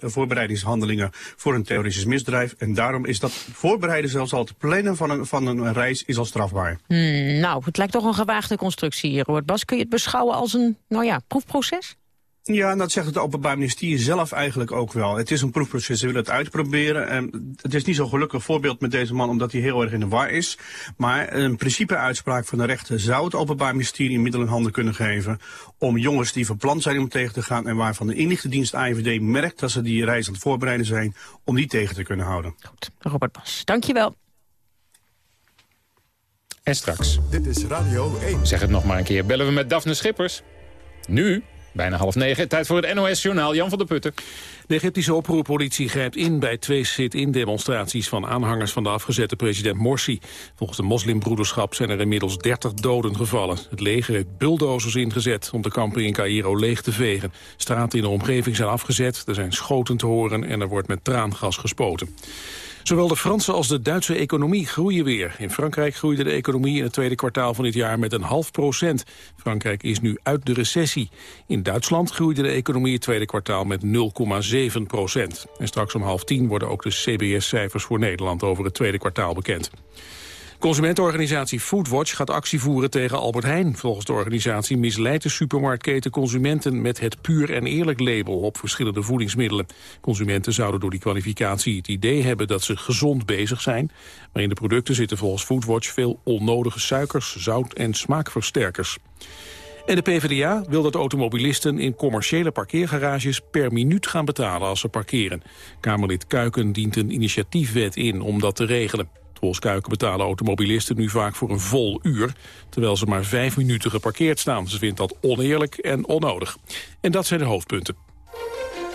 voorbereidingshandelingen voor een terroristisch misdrijf. En daarom is dat voorbereiden, zelfs al het plannen van een, van een reis, is al strafbaar. Hmm, nou, het lijkt toch een gewaagde constructie hier, Robert Bas. Kun je het beschouwen als een, nou ja, proefproces? Ja, dat zegt het Openbaar Ministerie zelf eigenlijk ook wel. Het is een proefproces, ze willen het uitproberen. En het is niet zo'n gelukkig voorbeeld met deze man omdat hij heel erg in de war is. Maar een principeuitspraak van de rechter zou het Openbaar Ministerie middelen in handen kunnen geven... om jongens die verpland zijn om tegen te gaan... en waarvan de inlichtingendienst AIVD merkt dat ze die reis aan het voorbereiden zijn... om die tegen te kunnen houden. Goed, Robert Bas, dankjewel. En straks. Dit is Radio 1. Zeg het nog maar een keer. Bellen we met Daphne Schippers. Nu Bijna half negen. Tijd voor het NOS-journaal. Jan van der Putten. De Egyptische oproerpolitie grijpt in bij twee sit-in-demonstraties... van aanhangers van de afgezette president Morsi. Volgens de moslimbroederschap zijn er inmiddels 30 doden gevallen. Het leger heeft bulldozers ingezet om de kampen in Cairo leeg te vegen. Straten in de omgeving zijn afgezet, er zijn schoten te horen... en er wordt met traangas gespoten. Zowel de Franse als de Duitse economie groeien weer. In Frankrijk groeide de economie in het tweede kwartaal van dit jaar met een half procent. Frankrijk is nu uit de recessie. In Duitsland groeide de economie het tweede kwartaal met 0,7 procent. En straks om half tien worden ook de CBS-cijfers voor Nederland over het tweede kwartaal bekend. Consumentenorganisatie Foodwatch gaat actie voeren tegen Albert Heijn. Volgens de organisatie misleidt de supermarktketen consumenten met het puur en eerlijk label op verschillende voedingsmiddelen. Consumenten zouden door die kwalificatie het idee hebben dat ze gezond bezig zijn. Maar in de producten zitten volgens Foodwatch veel onnodige suikers, zout en smaakversterkers. En de PvdA wil dat automobilisten in commerciële parkeergarages per minuut gaan betalen als ze parkeren. Kamerlid Kuiken dient een initiatiefwet in om dat te regelen. Volgens Kuiken betalen automobilisten nu vaak voor een vol uur... terwijl ze maar vijf minuten geparkeerd staan. Ze vindt dat oneerlijk en onnodig. En dat zijn de hoofdpunten.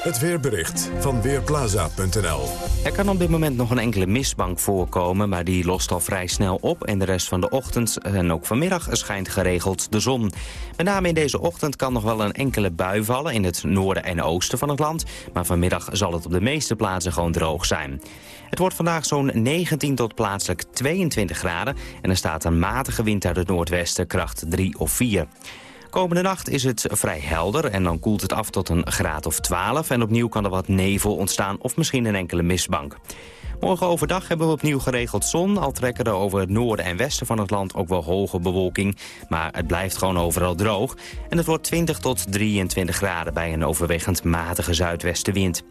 Het weerbericht van Weerplaza.nl Er kan op dit moment nog een enkele mistbank voorkomen... maar die lost al vrij snel op en de rest van de ochtend en ook vanmiddag schijnt geregeld de zon. Met name in deze ochtend kan nog wel een enkele bui vallen... in het noorden en oosten van het land, maar vanmiddag zal het op de meeste plaatsen gewoon droog zijn. Het wordt vandaag zo'n 19 tot plaatselijk 22 graden... en er staat een matige wind uit het noordwesten, kracht 3 of 4. Komende nacht is het vrij helder en dan koelt het af tot een graad of 12... en opnieuw kan er wat nevel ontstaan of misschien een enkele mistbank. Morgen overdag hebben we opnieuw geregeld zon... al trekken er over het noorden en westen van het land ook wel hoge bewolking. Maar het blijft gewoon overal droog. En het wordt 20 tot 23 graden bij een overwegend matige zuidwestenwind.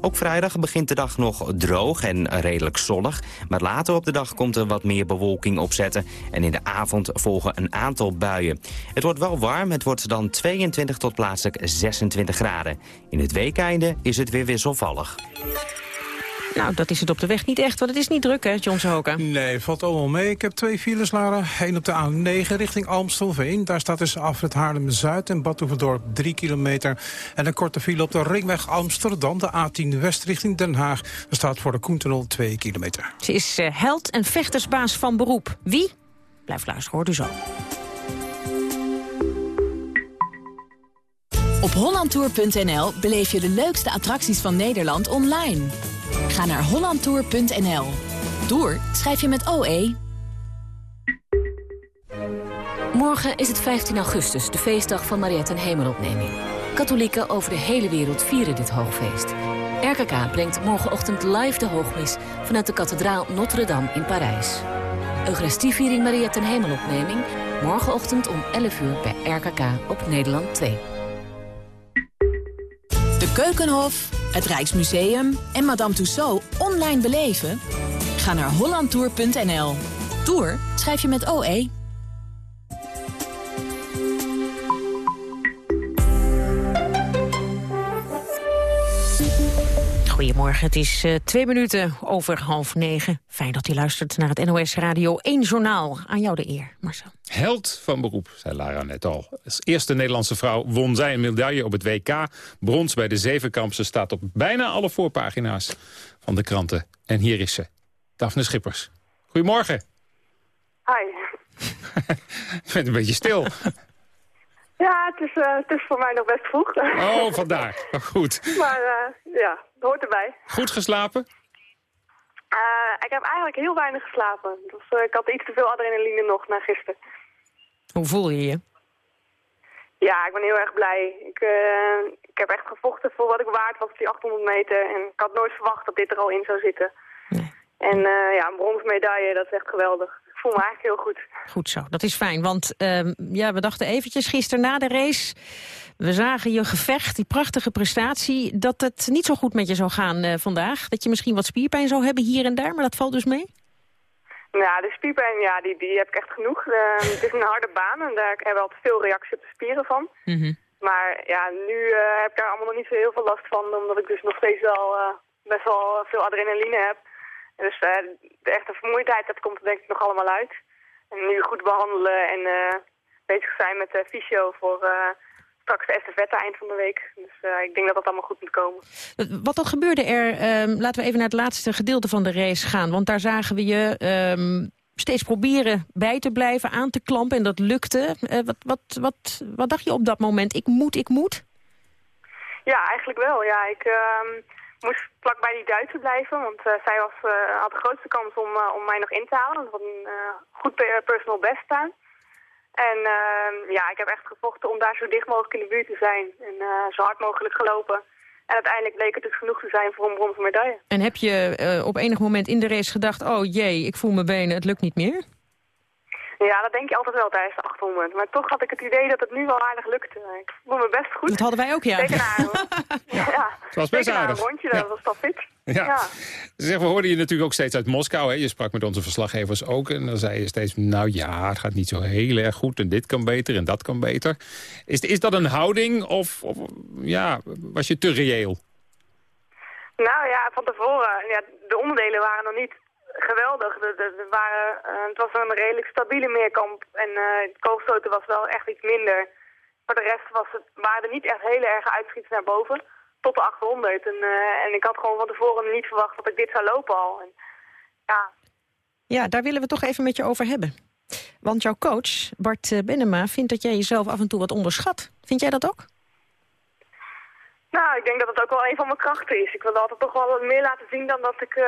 Ook vrijdag begint de dag nog droog en redelijk zonnig. Maar later op de dag komt er wat meer bewolking opzetten. En in de avond volgen een aantal buien. Het wordt wel warm, het wordt dan 22 tot plaatselijk 26 graden. In het weekeinde is het weer wisselvallig. Nou, dat is het op de weg niet echt, want het is niet druk, hè, John Sohoka? Nee, valt allemaal mee. Ik heb twee files, Lara. Eén op de A9 richting Amstelveen. Daar staat tussen Afrit Haarlem-Zuid en Badhoevedorp 3 kilometer. En een korte file op de ringweg Amsterdam, de A10 West richting Den Haag. Daar staat voor de Koentunnel 2 kilometer. Ze is uh, held en vechtersbaas van beroep. Wie? Blijf luisteren, hoort u zo. Op hollandtour.nl beleef je de leukste attracties van Nederland online. Ga naar hollandtour.nl. Tour schrijf je met OE. Morgen is het 15 augustus, de feestdag van Mariette en Hemelopneming. Katholieken over de hele wereld vieren dit hoogfeest. RKK brengt morgenochtend live de hoogmis... vanuit de kathedraal Notre-Dame in Parijs. Eucharistieviering Mariette en Hemelopneming... morgenochtend om 11 uur bij RKK op Nederland 2. De Keukenhof, het Rijksmuseum en Madame Tussauds online beleven? Ga naar hollandtour.nl. Tour schrijf je met OE. Goedemorgen, het is uh, twee minuten over half negen. Fijn dat u luistert naar het NOS Radio 1 Journaal. Aan jou de eer, Marcel. Held van beroep, zei Lara net al. Als eerste Nederlandse vrouw won zij een medaille op het WK. Brons bij de Zevenkampse staat op bijna alle voorpagina's van de kranten. En hier is ze, Daphne Schippers. Goedemorgen. Hi. *laughs* Je bent een beetje stil. *laughs* Ja, het is, uh, het is voor mij nog best vroeg. Oh, *laughs* vandaag. Goed. Maar uh, ja, het hoort erbij. Goed geslapen? Uh, ik heb eigenlijk heel weinig geslapen. Dus ik had iets te veel adrenaline nog na gisteren. Hoe voel je je? Ja, ik ben heel erg blij. Ik, ik heb echt gevochten voor wat ik waard was op die 800 meter. En ik had nooit verwacht dat dit er al in zou zitten. Nee. En ja, een brons medaille, dat is echt geweldig voel me eigenlijk heel goed. Goed zo, dat is fijn. Want uh, ja, we dachten eventjes gisteren na de race... we zagen je gevecht, die prachtige prestatie... dat het niet zo goed met je zou gaan uh, vandaag. Dat je misschien wat spierpijn zou hebben hier en daar, maar dat valt dus mee? Ja, de spierpijn, ja, die, die heb ik echt genoeg. Uh, het is een harde baan en daar hebben we altijd veel reactie op de spieren van. Mm -hmm. Maar ja, nu heb ik daar allemaal nog niet zo heel veel last van... omdat ik dus nog steeds wel best wel veel adrenaline heb... Dus uh, de echte vermoeidheid, dat komt er denk ik nog allemaal uit. En nu goed behandelen en uh, bezig zijn met de fysio voor uh, straks de estafette eind van de week. Dus ik denk dat dat allemaal goed moet komen. Wat dan gebeurde er, ehm, laten we even naar het laatste gedeelte van de race gaan. Want daar zagen we je um, steeds proberen bij te blijven, aan te klampen. En dat lukte. wat, wat, wat, wat dacht je op dat moment? Ik moet, ik moet? Ja, eigenlijk wel. Ja, ik... Uh, moest vlak bij die Duitser blijven, want uh, zij was, uh, had de grootste kans om, uh, om mij nog in te halen. Dat had een goed personal best staan. En ehm, ja, ik heb echt gevochten om daar zo dicht mogelijk in de buurt te zijn. En zo hard mogelijk gelopen. En uiteindelijk bleek het dus genoeg te zijn voor een bronzen medaille. En heb je op enig moment in de race gedacht... oh jee, ik voel mijn benen, het lukt niet meer? Ja, dat denk je altijd wel tijdens de 800. Maar toch had ik het idee dat het nu wel aardig lukte. Ik voel me best goed. Dat hadden wij ook, ja. Zeker *laughs* ja. ja. Het was best aardig. een rondje, dat was toch fit. Ja. ja. Zeg, we hoorden je natuurlijk ook steeds uit Moskou. Hè? Je sprak met onze verslaggevers ook. En dan zei je steeds, nou ja, het gaat niet zo heel erg goed. En dit kan beter en dat kan beter. Is, is dat een houding of, of ja, was je te reëel? Nou ja, van tevoren. Ja, de onderdelen waren nog niet geweldig. De, de, waren, uh, het was een redelijk stabiele meerkamp. En uh, het kogelstoten was wel echt iets minder. Voor de rest was het, waren er niet echt hele erge uitschieters naar boven. Tot de 800. En, uh, en ik had gewoon van tevoren niet verwacht dat ik dit zou lopen al. En, ja. ja, daar willen we toch even met je over hebben. Want jouw coach, Bart Benema, vindt dat jij jezelf af en toe wat onderschat. Vind jij dat ook? Nou, ik denk dat het ook wel een van mijn krachten is. Ik wil altijd toch wel wat meer laten zien dan dat ik,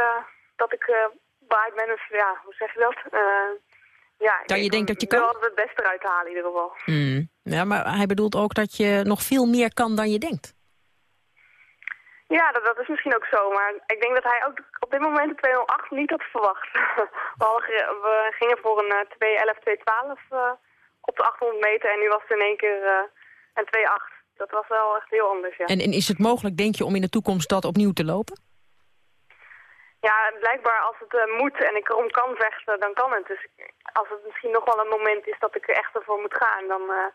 dat ik ik ben, dus, ja, hoe zeg je dat? Uh, ja, dat je denkt dat je kan? Ik wil het beste eruit halen in ieder geval. Mm. Ja, maar hij bedoelt ook dat je nog veel meer kan dan je denkt. Ja, dat, dat is misschien ook zo, maar ik denk dat hij ook op dit moment de 208 niet had verwacht. *laughs* we, we gingen voor een 211, uh, 212 uh, op de 800 meter en nu was het in één keer uh, een 28. Dat was wel echt heel anders, ja. En, en is het mogelijk, denk je, om in de toekomst dat opnieuw te lopen? Ja, blijkbaar als het uh, moet en ik erom kan vechten, dan kan het. Dus als het misschien nog wel een moment is dat ik er echt ervoor moet gaan, dan uh,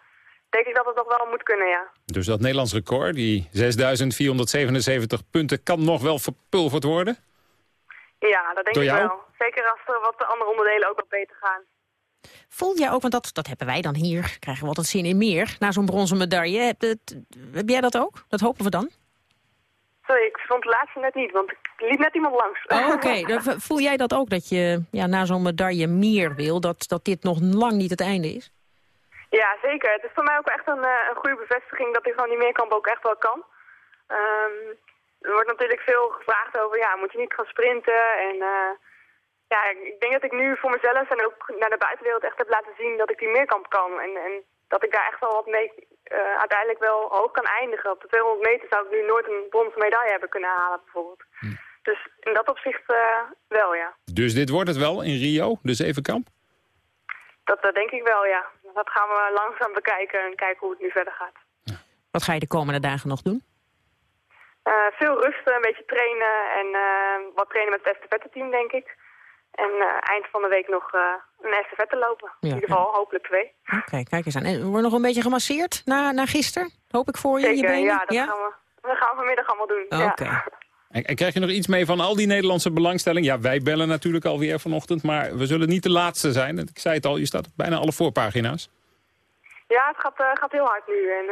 denk ik dat het nog wel moet kunnen, ja. Dus dat Nederlands record, die 6.477 punten, kan nog wel verpulverd worden? Ja, dat denk ik wel. Zeker als er wat de andere onderdelen ook wat beter gaan. Voel jij ook, want dat, dat hebben wij dan hier, krijgen we altijd zin in meer, na zo'n bronzen medaille. Heb, het, heb jij dat ook? Dat hopen we dan? Sorry, ik vond het laatste net niet, want ik liep net iemand langs. Oh, Oké, *laughs* voel jij dat ook, dat je ja, na zo'n medaille meer wil, dat, dat dit nog lang niet het einde is? Ja, zeker. Het is voor mij ook echt een, eh, een goede bevestiging dat ik van die meerkamp ook echt wel kan. Um, er wordt natuurlijk veel gevraagd over, ja, moet je niet gaan sprinten? En uh, ja, ik denk dat ik nu voor mezelf en ook naar de buitenwereld echt heb laten zien dat ik die meerkamp kan. En, en dat ik daar echt wel wat mee uh, uiteindelijk wel hoog kan eindigen. Op de 200 meter zou ik nu nooit een bronzen medaille hebben kunnen halen bijvoorbeeld. Hm. Dus in dat opzicht uh, wel, ja. Dus dit wordt het wel in Rio, de zevenkamp? Dat, dat denk ik wel, ja. Dat gaan we langzaam bekijken en kijken hoe het nu verder gaat. Wat ga je de komende dagen nog doen? Uh, veel rusten, een beetje trainen en wat trainen met het estafette team, denk ik. En uh, eind van de week nog uh, een estafette lopen. in ieder geval hopelijk twee. Oké, kijk eens aan. En wordt nog een beetje gemasseerd na, na gisteren? Hoop ik voor je, Zeker, je benen? ja, dat Gaan we, dat gaan we vanmiddag allemaal doen. Oké. Ja. En, en, krijg je nog iets mee van al die Nederlandse belangstelling? Ja, wij bellen natuurlijk alweer vanochtend, maar we zullen niet de laatste zijn. Ik zei het al, je staat op bijna alle voorpagina's. Ja, het gaat, uh, gaat heel hard nu. En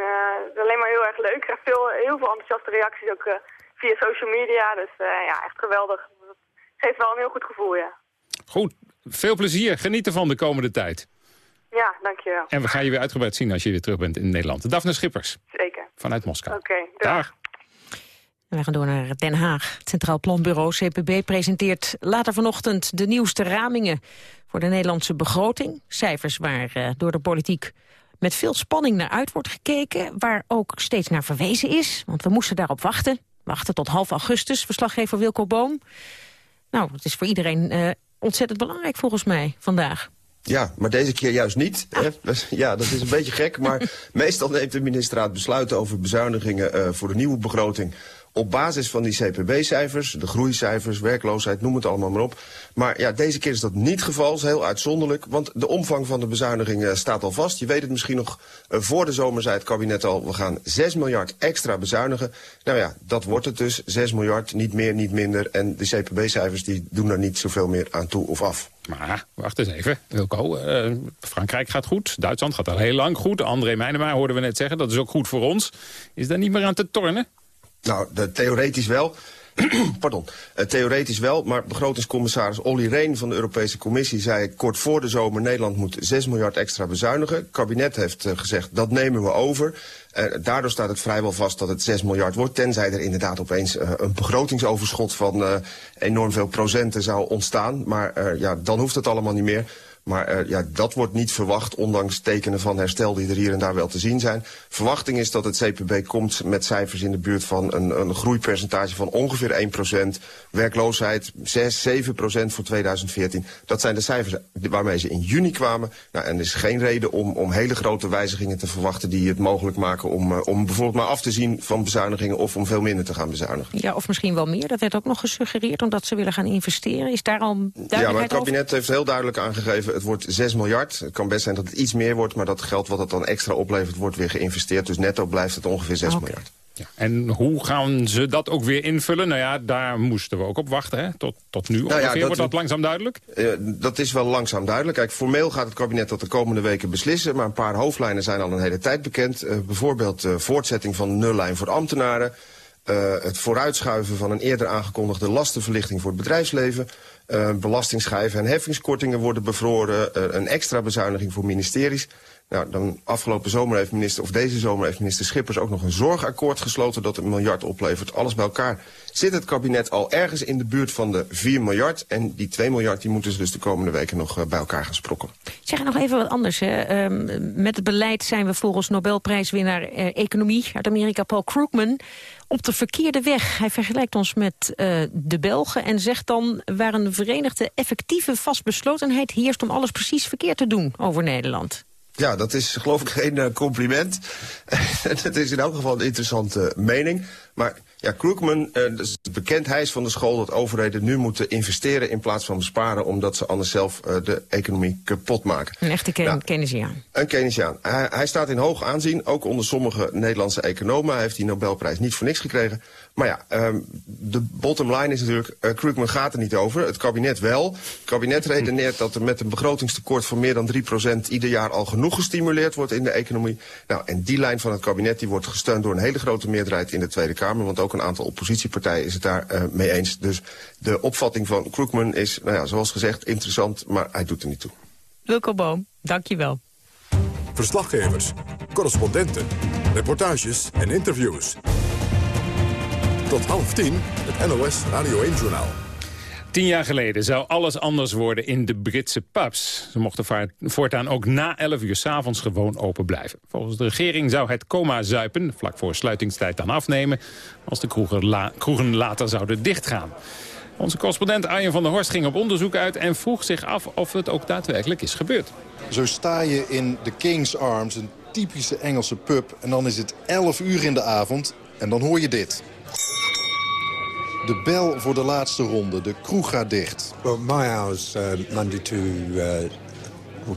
het is alleen maar heel erg leuk. Ik *laughs* krijg veel, heel veel enthousiaste reacties ook via social media. Dus ja, echt geweldig. Het geeft wel een heel goed gevoel, ja. Goed, veel plezier. Geniet ervan de komende tijd. Ja, dankjewel. En we gaan je weer uitgebreid zien als je weer terug bent in Nederland. Daphne Schippers. Zeker. Vanuit Moskou. Oké, okay, dag. En wij gaan door naar Den Haag. Het Centraal Planbureau CPB presenteert later vanochtend de nieuwste ramingen voor de Nederlandse begroting. Cijfers waar uh, door de politiek met veel spanning naar uit wordt gekeken, waar ook steeds naar verwezen is. Want we moesten daarop wachten. Wachten tot half augustus, verslaggever Wilco Boom. Nou, het is voor iedereen uh, ontzettend belangrijk volgens mij vandaag. Ja, maar deze keer juist niet. Hè? Ja, dat is een beetje gek, maar *laughs* meestal neemt de ministerraad besluiten over bezuinigingen uh, voor de nieuwe begroting op basis van die CPB-cijfers, de groeicijfers, werkloosheid, noem het allemaal maar op. Maar ja, deze keer is dat niet het geval, is heel uitzonderlijk, want de omvang van de bezuiniging staat al vast. Je weet het misschien nog, uh, voor de zomer zei het kabinet al, we gaan 6 miljard extra bezuinigen. Nou ja, dat wordt het dus, 6 miljard, niet meer, niet minder. En de CPB-cijfers die doen daar niet zoveel meer aan toe of af. Maar wacht eens even, Wilco. Uh, Frankrijk gaat goed, Duitsland gaat al heel lang goed. André Meijnema hoorden we net zeggen, dat is ook goed voor ons. Is daar niet meer aan te tornen? Nou, theoretisch wel. *clears throat* Pardon. Uh, theoretisch wel, maar begrotingscommissaris Olly Rehn van de Europese Commissie zei kort voor de zomer Nederland moet 6 miljard extra bezuinigen. Het kabinet heeft uh, gezegd dat nemen we over. Uh, daardoor staat het vrijwel vast dat het 6 miljard wordt, tenzij er inderdaad opeens een begrotingsoverschot van enorm veel procenten zou ontstaan. Maar ja, dan hoeft het allemaal niet meer. Maar uh, ja, dat wordt niet verwacht, ondanks tekenen van herstel die er hier en daar wel te zien zijn. Verwachting is dat het CPB komt met cijfers in de buurt van een, een groeipercentage van ongeveer 1%. Werkloosheid 6, 7% voor 2014. Dat zijn de cijfers waarmee ze in juni kwamen. Nou, en er is geen reden om, om hele grote wijzigingen te verwachten die het mogelijk maken om, uh, om bijvoorbeeld maar af te zien van bezuinigingen of om veel minder te gaan bezuinigen. Ja, of misschien wel meer. Dat werd ook nog gesuggereerd omdat ze willen gaan investeren. Is daar al duidelijkheid Ja, maar het kabinet heeft heel duidelijk aangegeven... het wordt 6 miljard. Het kan best zijn dat het iets meer wordt... maar dat geld wat het dan extra oplevert wordt weer geïnvesteerd. Dus netto blijft het ongeveer 6 okay. miljard. Ja, en hoe gaan ze dat ook weer invullen? Nou ja, daar moesten we ook op wachten. Hè? Tot, tot nu ongeveer. Nou ja, dat, wordt dat langzaam duidelijk? Uh, dat is wel langzaam duidelijk. Kijk, formeel gaat het kabinet dat de komende weken beslissen. Maar een paar hoofdlijnen zijn al een hele tijd bekend. Uh, bijvoorbeeld uh, voortzetting van de nullijn voor ambtenaren. Uh, het vooruitschuiven van een eerder aangekondigde lastenverlichting voor het bedrijfsleven. Uh, belastingschijven en heffingskortingen worden bevroren. Uh, een extra bezuiniging voor ministeries. Nou, dan afgelopen zomer heeft minister, of deze zomer heeft minister Schippers ook nog een zorgakkoord gesloten dat een miljard oplevert. Alles bij elkaar zit het kabinet al ergens in de buurt van de 4 miljard. En die 2 miljard die moeten ze dus de komende weken nog uh, bij elkaar gaan sprokkelen. Zeg nog even wat anders. Hè. Um, met het beleid zijn we volgens Nobelprijswinnaar uh, Economie uit Amerika Paul Krugman op de verkeerde weg. Hij vergelijkt ons met uh, de Belgen en zegt dan... waar een verenigde effectieve vastbeslotenheid heerst om alles precies verkeerd te doen over Nederland. Ja, dat is geloof ik geen uh, compliment. *laughs* Het is in elk geval een interessante mening. Maar ja, Krugman, uh, bekend, hij is van de school dat overheden nu moeten investeren in plaats van besparen, omdat ze anders zelf uh, de economie kapot maken. Een echte Ken nou, Keynesiaan. Een Keynesiaan. Hij, hij staat in hoog aanzien, ook onder sommige Nederlandse economen. Hij heeft die Nobelprijs niet voor niks gekregen. Maar ja, um, de bottom line is natuurlijk, uh, Krugman gaat er niet over. Het kabinet wel. Het kabinet redeneert dat er met een begrotingstekort van meer dan 3% ieder jaar al genoeg gestimuleerd wordt in de economie. Nou, en die lijn van het kabinet die wordt gesteund door een hele grote meerderheid in de Tweede Kamer. Want ook een aantal oppositiepartijen is het daar uh, mee eens. Dus de opvatting van Krugman is, nou ja, zoals gezegd, interessant, maar hij doet er niet toe. Wilco Boom, dank je wel. Verslaggevers, correspondenten, reportages en interviews. Tot half tien, het NOS Radio 1-journaal. Tien jaar geleden zou alles anders worden in de Britse pubs. Ze mochten voortaan ook na 11 uur s'avonds gewoon open blijven. Volgens de regering zou het coma-zuipen vlak voor sluitingstijd dan afnemen... als de kroegen, la kroegen later zouden dichtgaan. Onze correspondent Arjen van der Horst ging op onderzoek uit... en vroeg zich af of het ook daadwerkelijk is gebeurd. Zo sta je in de King's Arms, een typische Engelse pub... en dan is het 11 uur in de avond en dan hoor je dit. De bel voor de laatste ronde. De kroeg gaat dicht. Well, my hours uh, Monday to uh,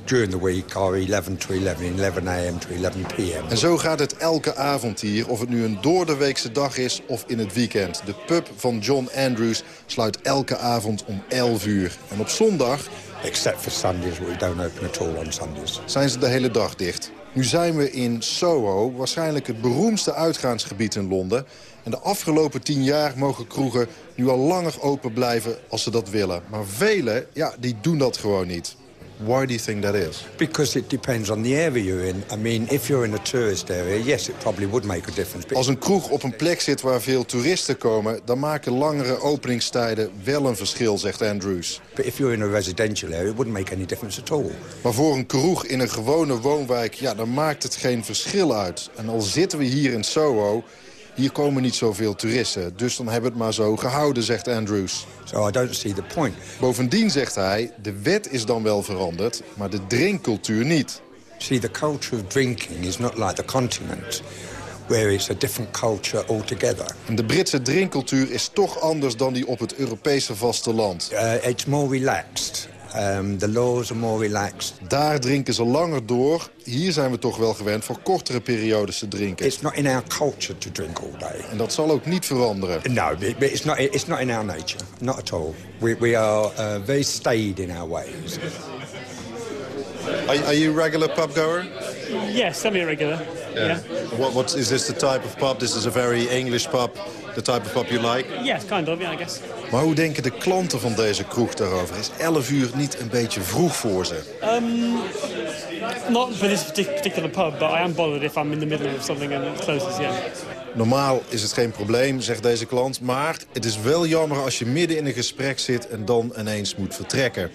during the week are 11 to 11, 11 a.m. to 11 p.m. En zo gaat het elke avond hier, of het nu een doordeweekse dag is of in het weekend. De pub van John Andrews sluit elke avond om 11 uur. En op zondag... Except for Sundays, we don't open at all on Sundays. Zijn ze de hele dag dicht. Nu zijn we in Soho, waarschijnlijk het beroemdste uitgaansgebied in Londen. En de afgelopen tien jaar mogen kroegen nu al langer open blijven als ze dat willen. Maar velen, ja, die doen dat gewoon niet. Why do you think that is? Because it depends on the area you're in. I mean, if you're in a tourist area, yes, it probably would make a difference. Als een kroeg op een plek zit waar veel toeristen komen... dan maken langere openingstijden wel een verschil, zegt Andrews. But if you're in a residential area, it wouldn't make any difference at all. Maar voor een kroeg in een gewone woonwijk, ja, dan maakt het geen verschil uit. En al zitten we hier in Soho... Hier komen niet zoveel toeristen, dus dan hebben we het maar zo gehouden, zegt Andrews. So I don't see the point. Bovendien zegt hij, de wet is dan wel veranderd, maar de drinkcultuur niet. See, the culture of drinking is not like the continent where it's a different culture altogether. En de Britse drinkcultuur is toch anders dan die op het Europese vasteland. Uh, it's more relaxed. Um, the laws are more relaxed. Daar drinken ze langer door. Hier zijn we toch wel gewend voor kortere periodes te drinken. It's not in our culture to drink all day. En dat zal ook niet veranderen. No, it's not, it's not in our nature. Not at all. We, we are uh, very staid in our ways. Are, are you a regular pub goer? Yes, semi-regular. Yeah. yeah. What, what, is this the type of pub? This is a very English pub. The type of pub you like? Yes, kind of, yeah, I guess. Maar hoe denken de klanten van deze kroeg daarover? Is 11 uur niet een beetje vroeg voor ze? Um, not for this particular pub, but I am bothered if I'm in the middle of something and it closes, yeah. Normaal is het geen probleem, zegt deze klant. Maar het is wel jammer als je midden in een gesprek zit en dan ineens moet vertrekken.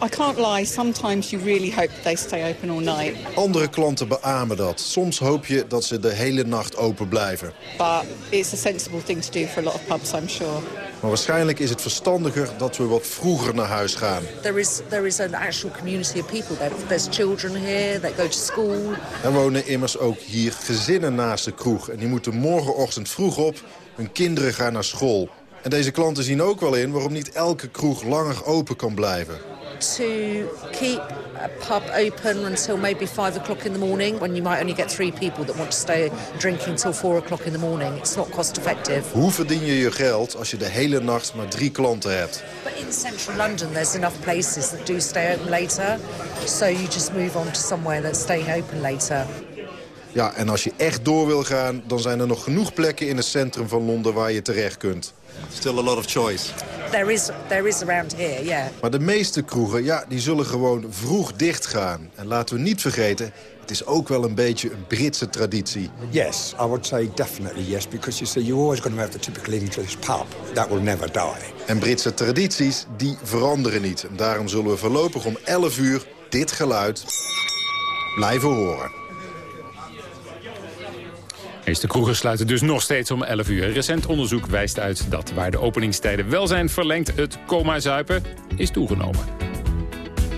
I can't lie, sometimes you really hope they stay open all night. Andere klanten beamen dat. Soms hoop je dat ze de hele nacht open blijven. But it's a sensible thing to do for a lot of pubs, I'm sure. Maar waarschijnlijk is het verstandiger dat we wat vroeger naar huis gaan. There is, there is an actual community of people. There. There's children here that go to school. Er wonen immers ook hier gezinnen naast de kroeg. En die moeten morgenochtend vroeg op. Hun kinderen gaan naar school. En deze klanten zien ook wel in waarom niet elke kroeg langer open kan blijven. To keep a pub open until maybe 5 o'clock in the morning... when you might only get three people that want to stay drinking till 4 o'clock in the morning. It's not cost effective. Hoe verdien je je geld als je de hele nacht maar drie klanten hebt? But in central London there's enough places that do stay open later. So you just move on to somewhere that's staying open later. Ja, en als je echt door wil gaan, dan zijn er nog genoeg plekken in het centrum van Londen waar je terecht kunt. Still a lot of choice. There is, there is around here, yeah. Maar de meeste kroegen, ja, die zullen gewoon vroeg dicht gaan. En laten we niet vergeten, het is ook wel een beetje een Britse traditie. Yes, I would say definitely yes, because you see, you're always going to have the typical English pub. That will never die. En Britse tradities, die veranderen niet. En daarom zullen we voorlopig om 11 uur dit geluid blijven horen. De meeste kroegen sluiten dus nog steeds om 11 uur. Recent onderzoek wijst uit dat waar de openingstijden wel zijn verlengd... het coma-zuipen is toegenomen.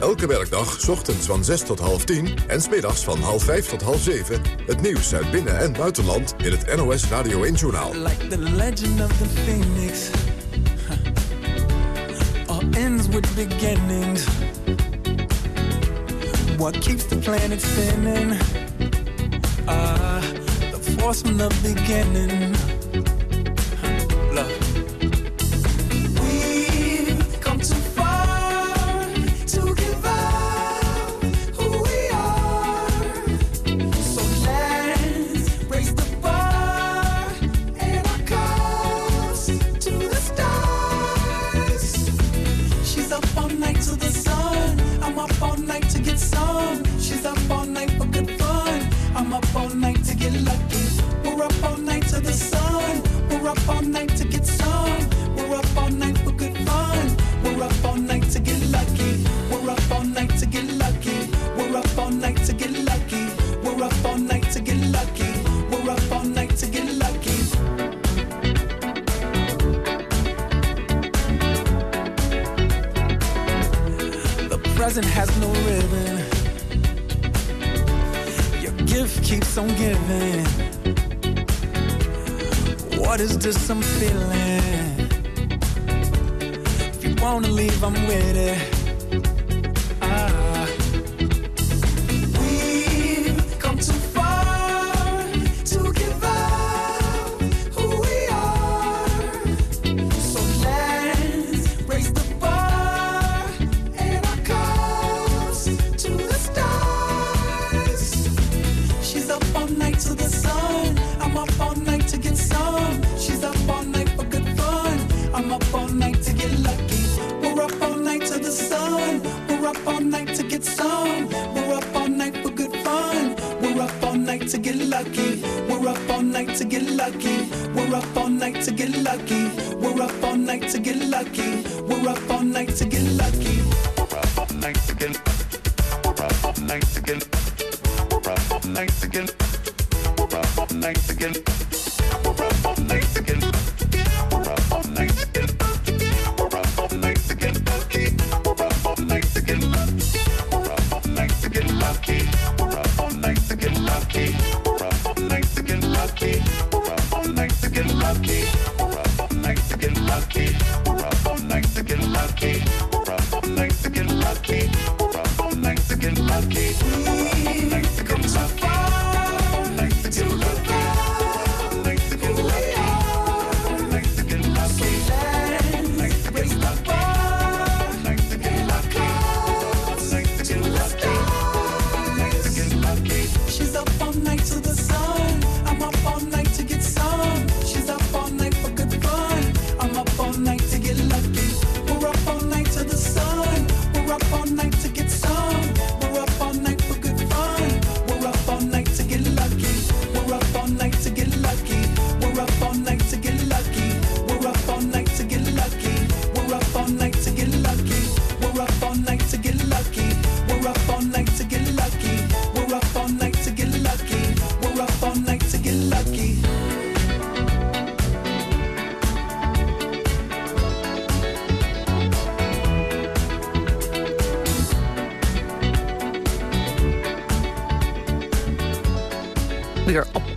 Elke werkdag, 's ochtends van 6 tot half 10 en smiddags van half 5 tot half 7... het nieuws uit binnen- en buitenland in het NOS Radio 1-journaal. Like the legend of the phoenix huh. All ends with beginnings What keeps the planet spinning force from the beginning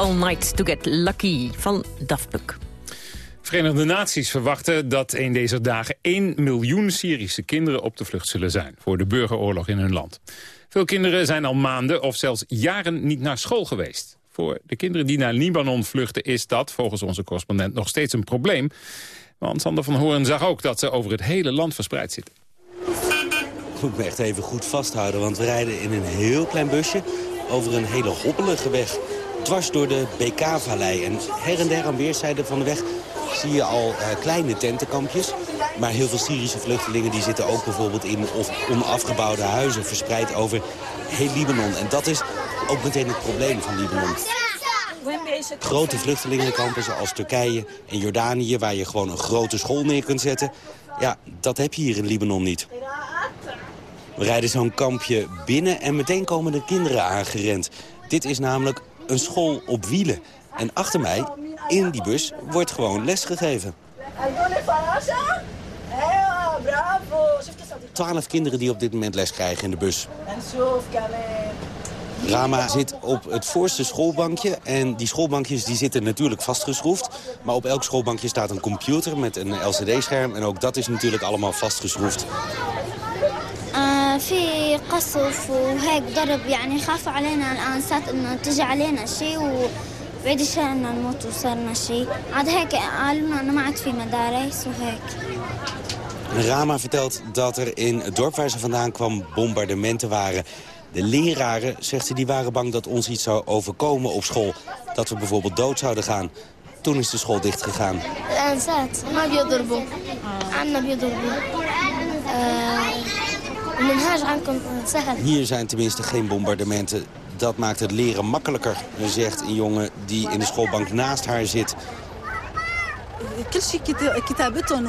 all night to get lucky van Daft Punk. Verenigde Naties verwachten dat in deze dagen 1 miljoen Syrische kinderen op de vlucht zullen zijn voor de burgeroorlog in hun land. Veel kinderen zijn al maanden of zelfs jaren niet naar school geweest. Voor de kinderen die naar Libanon vluchten is dat, volgens onze correspondent, nog steeds een probleem. Want Sander van Hoorn zag ook dat ze over het hele land verspreid zitten. Ik moet me echt even goed vasthouden, want we rijden in een heel klein busje over een hele hobbelige weg. Dwars door de BK-vallei. En her en der aan weerszijden van de weg zie je al eh, kleine tentenkampjes. Maar heel veel Syrische vluchtelingen die zitten ook bijvoorbeeld in of onafgebouwde huizen verspreid over heel Libanon. En dat is ook meteen het probleem van Libanon. Grote vluchtelingenkampen zoals Turkije en Jordanië... waar je gewoon een grote school neer kunt zetten. Ja, dat heb je hier in Libanon niet. We rijden zo'n kampje binnen en meteen komen de kinderen aangerend. Dit is namelijk een school op wielen. En achter mij, in die bus, wordt gewoon les gegeven. Twaalf kinderen die op dit moment les krijgen in de bus. Rama zit op het voorste schoolbankje. En die schoolbankjes die zitten natuurlijk vastgeschroefd. Maar op elk schoolbankje staat een computer met een LCD-scherm. En ook dat is natuurlijk allemaal vastgeschroefd. آه، في قصف وهيك ضرب يعني خافوا علينا الآن صارت إنه تجي علينا شيء وبعد شوي إنه نموت وصارنا شيء عاد هيك قالوا لنا إنه ما عاد في مدارس وهيك Rama vertelt dat er in het dorp waar ze vandaan kwam bombardementen waren. De leraren, zegt ze, die waren bang dat ons iets zou overkomen op school. Dat we bijvoorbeeld dood zouden gaan. Toen is de school dichtgegaan. الأنسات ما بيضربوا عنا بيضربوا المنهاج عنكم سهل Hier zijn tenminste geen bombardementen. Dat maakt het leren makkelijker, zegt een jongen die in de schoolbank naast haar zit. كل شيء كت- كتابتهم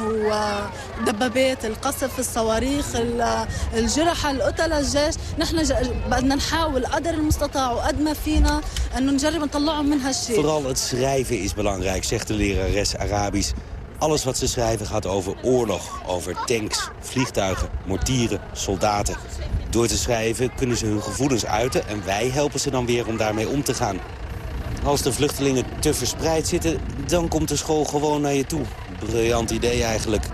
ودبابات القصف الصواريخ ال- الجرحى القتلى الجيش نحن ج- بدنا نحاول قدر المستطاع وقد ما فينا انه نجرب نطلعهم من هالشيء Vooral het schrijven is belangrijk, zegt de lerares Arabisch. Alles wat ze schrijven gaat over oorlog, over tanks, vliegtuigen, mortieren, soldaten. Door te schrijven kunnen ze hun gevoelens uiten en wij helpen ze dan weer om daarmee om te gaan. Als de vluchtelingen te verspreid zitten, dan komt de school gewoon naar je toe. Briljant idee eigenlijk.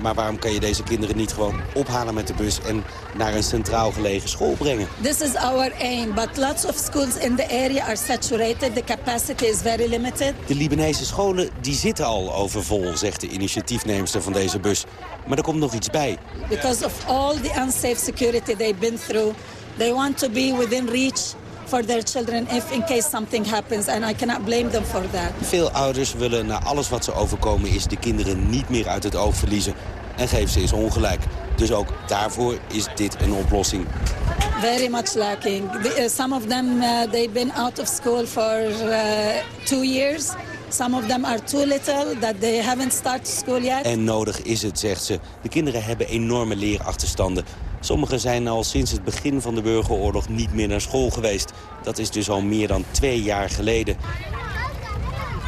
Maar waarom kan je deze kinderen niet gewoon ophalen met de bus en naar een centraal gelegen school brengen? This is our aim, but lots of schools in the area are saturated. The capacity is very limited. De Libanese scholen die zitten al overvol, zegt de initiatiefneemster van deze bus. Maar er komt nog iets bij. Because of all the unsafe security they've been through, they want to be within reach for their children if in case something happens. And I cannot blame them for that. Veel ouders willen na alles wat ze overkomen is de kinderen niet meer uit het oog verliezen. En geven ze eens ongelijk. Dus ook daarvoor is dit een oplossing. Very much lacking. The- uh, some of them, uh, they've been out of school for uh, two years. Some of them are too little that they haven't started school yet. En nodig is het, zegt ze. De kinderen hebben enorme leerachterstanden. Sommigen zijn al sinds het begin van de burgeroorlog niet meer naar school geweest. Dat is dus al meer dan twee jaar geleden.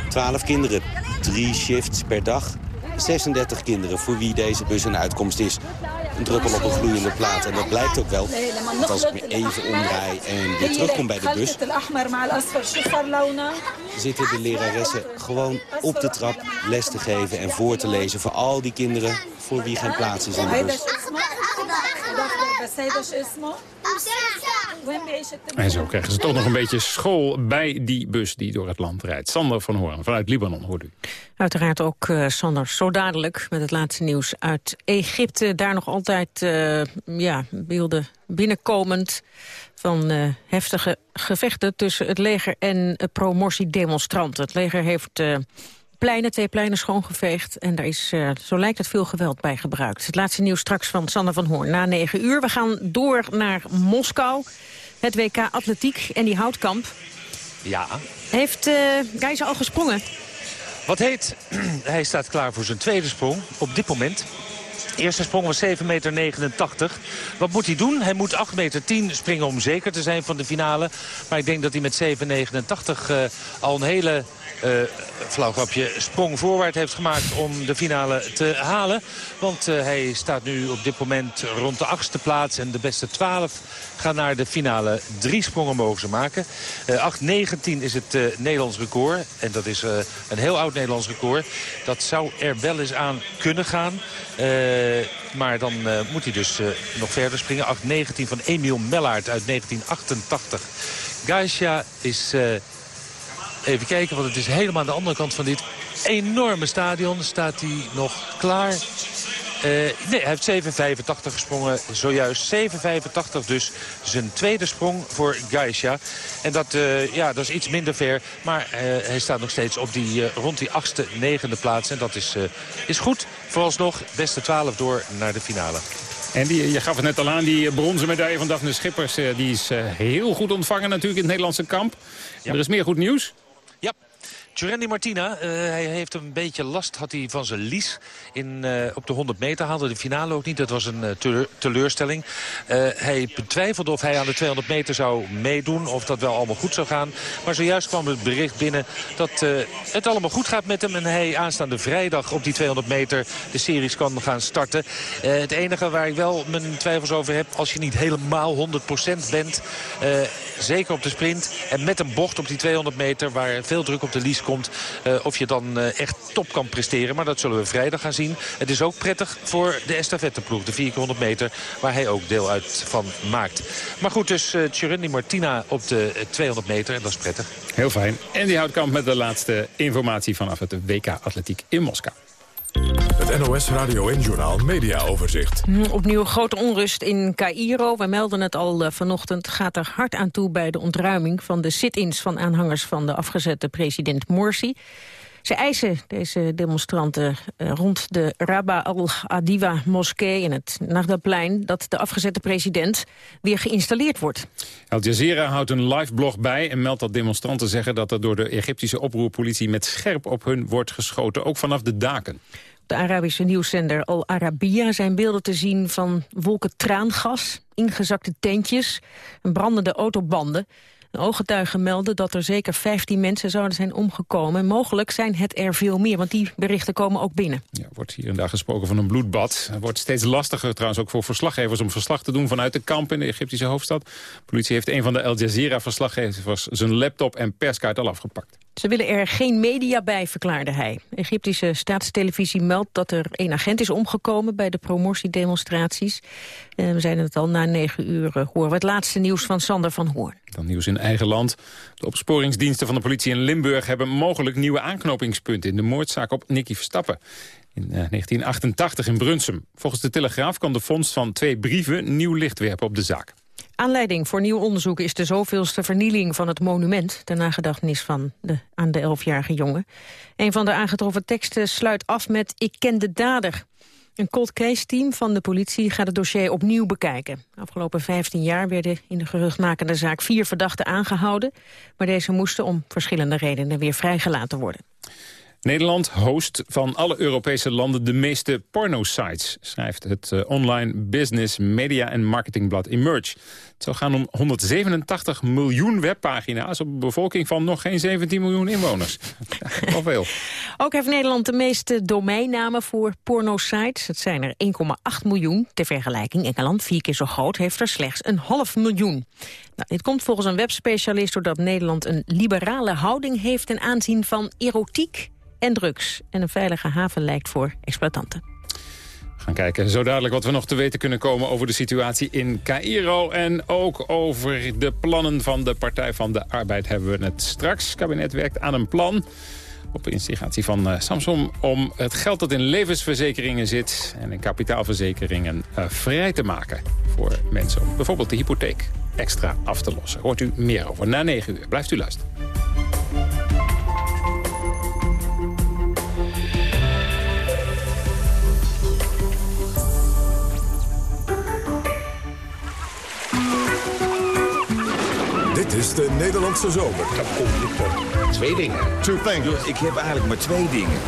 Twaalf kinderen, drie shifts per dag. 36 kinderen voor wie deze bus een uitkomst is. Een druppel op een gloeiende plaat. En dat blijkt ook wel. Want als ik me even omdraai en weer terugkom bij de bus... zitten de leraressen gewoon op de trap les te geven en voor te lezen... voor al die kinderen voor wie geen plaats is in de bus. En zo krijgen ze toch nog een beetje school bij die bus die door het land rijdt. Sander van Hoorn vanuit Libanon, hoort u. Uiteraard ook, eh, Sander, zo dadelijk met het laatste nieuws uit Egypte. Daar nog altijd eh, ja, beelden binnenkomend van eh, heftige gevechten... tussen het leger en uh, promotiedemonstranten. Het leger heeft pleinen, twee pleinen schoongeveegd... en daar is, eh, zo lijkt het, veel geweld bij gebruikt. Het laatste nieuws straks van Sander van Hoorn na negen uur. We gaan door naar Moskou, het WK Atletiek en die houtkamp. Ja. Heeft uh, al gesprongen? Wat heet, *clears throat* hij staat klaar voor zijn tweede sprong op dit moment. Eerste sprong was 7,89 meter. Wat moet hij doen? Hij moet 8,10 meter springen om zeker te zijn van de finale. Maar ik denk dat hij met 7,89 uh, al een hele uh, sprong voorwaarts heeft gemaakt om de finale te halen. Want uh, hij staat nu op dit moment rond de achtste plaats. En de beste 12 gaan naar de finale. Drie sprongen mogen ze maken. Uh, 8,19 is het Nederlands record. En dat is een heel oud Nederlands record. Dat zou er wel eens aan kunnen gaan. maar dan moet hij dus nog verder springen. 8,19 van Emiel Mellaert uit 1988. Gaisha is... Even kijken, want het is helemaal aan de andere kant van dit enorme stadion. Staat hij nog klaar? Uh, nee, hij heeft 7,85 gesprongen. Zojuist 7,85 dus zijn tweede sprong voor Gaisha. En dat, uh, ja, dat is iets minder ver. Maar uh, hij staat nog steeds op die, rond die achtste, negende plaats. En dat is, is goed. Vooralsnog beste 12 door naar de finale. En die, je gaf het net al aan, die bronzen medaille van Daphne Schippers... die is heel goed ontvangen natuurlijk in het Nederlandse kamp. Ja. Er is meer goed nieuws. Giovanni Martina, uh, hij heeft een beetje last had hij van zijn lies in, uh, op de 100 meter. Haalde de finale ook niet, dat was een uh, teleurstelling. hij betwijfelde of hij aan de 200 meter zou meedoen. Of dat wel allemaal goed zou gaan. Maar zojuist kwam het bericht binnen dat het allemaal goed gaat met hem. En hij aanstaande vrijdag op die 200 meter de series kan gaan starten. het enige waar ik wel mijn twijfels over heb. Als je niet helemaal 100% bent. zeker op de sprint. En met een bocht op die 200 meter waar veel druk op de lies komt. Uh, of je dan uh, echt top kan presteren. Maar dat zullen we vrijdag gaan zien. Het is ook prettig voor de estafetteploeg. De 400 meter waar hij ook deel uit van maakt. Maar goed, dus uh, Tjerundi Martina op de 200 meter. En dat is prettig. Heel fijn. En die houdt kamp met de laatste informatie vanaf het WK Atletiek in Moskou. Het NOS Radio en Journaal Media Overzicht. Opnieuw grote onrust in Cairo. We melden het al uh, vanochtend. Gaat er hard aan toe bij de ontruiming van de sit-ins van aanhangers van de afgezette president Morsi. Ze eisen, deze demonstranten, uh, rond de Rabba al-Adiwa moskee en het Nagdaplein... dat de afgezette president weer geïnstalleerd wordt. Al Jazeera houdt een live blog bij en meldt dat demonstranten zeggen... dat er door de Egyptische oproerpolitie met scherp op hun wordt geschoten, ook vanaf de daken. Op de Arabische nieuwszender Al Arabiya zijn beelden te zien van wolken traangas, ingezakte tentjes en brandende autobanden. Ooggetuigen melden dat er zeker 15 mensen zouden zijn omgekomen. Mogelijk zijn het er veel meer, want die berichten komen ook binnen. Ja, wordt hier en daar gesproken van een bloedbad. Het wordt steeds lastiger trouwens ook voor verslaggevers om verslag te doen vanuit de kamp in de Egyptische hoofdstad. De politie heeft een van de Al Jazeera-verslaggevers zijn laptop en perskaart al afgepakt. Ze willen er geen media bij, verklaarde hij. Egyptische staatstelevisie meldt dat er één agent is omgekomen... bij de promotiedemonstraties. we zijn het al na negen uur uh, horen we het laatste nieuws van Sander van Hoorn. Dan nieuws in eigen land. De opsporingsdiensten van de politie in Limburg... hebben mogelijk nieuwe aanknopingspunten in de moordzaak op Nicky Verstappen. In 1988 in Brunsum. Volgens de Telegraaf kan de vondst van twee brieven nieuw licht werpen op de zaak. Aanleiding voor nieuw onderzoek is de zoveelste vernieling van het monument... ter nagedachtenis van de, aan de elfjarige jongen. Een van de aangetroffen teksten sluit af met ik ken de dader. Een cold case team van de politie gaat het dossier opnieuw bekijken. Afgelopen 15 jaar werden in de geruchtmakende zaak vier verdachten aangehouden... maar deze moesten om verschillende redenen weer vrijgelaten worden. Nederland host van alle Europese landen de meeste pornosites, schrijft het uh, online business, media en marketingblad Emerge. Het zou gaan om 187 miljoen webpagina's op een bevolking van nog geen 17 miljoen inwoners. *laughs* Al veel. Ook heeft Nederland de meeste domeinnamen voor pornosites. Het zijn er 1,8 miljoen. Ter vergelijking, Engeland, vier keer zo groot, heeft er slechts een half miljoen. Nou, dit komt volgens een webspecialist doordat Nederland een liberale houding heeft ten aanzien van erotiek en drugs. En een veilige haven lijkt voor exploitanten. Gaan kijken zo dadelijk wat we nog te weten kunnen komen over de situatie in Cairo. En ook over de plannen van de Partij van de Arbeid hebben we het straks. Het kabinet werkt aan een plan op instigatie van uh, Samsung om het geld dat in levensverzekeringen zit en in kapitaalverzekeringen uh, vrij te maken voor mensen. Om bijvoorbeeld de hypotheek extra af te lossen. Hoort u meer over na 9 uur. Blijft u luisteren. Dit is de Nederlandse zomer. Dan kom ik Twee dingen. Two things. Ik heb eigenlijk maar twee dingen.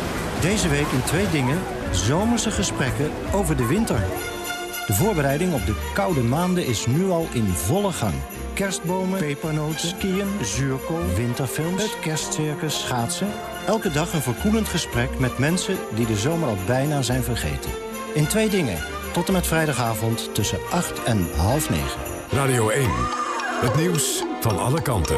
Deze week in twee dingen Zomerse gesprekken over de winter. De voorbereiding op de koude maanden is nu al in volle gang. Kerstbomen, pepernoten, skiën, zuurkool, winterfilms, het kerstcircus, schaatsen. Elke dag een verkoelend gesprek met mensen die de zomer al bijna zijn vergeten. In twee dingen, tot en met vrijdagavond tussen 8 en half 9. Radio 1, het nieuws van alle kanten.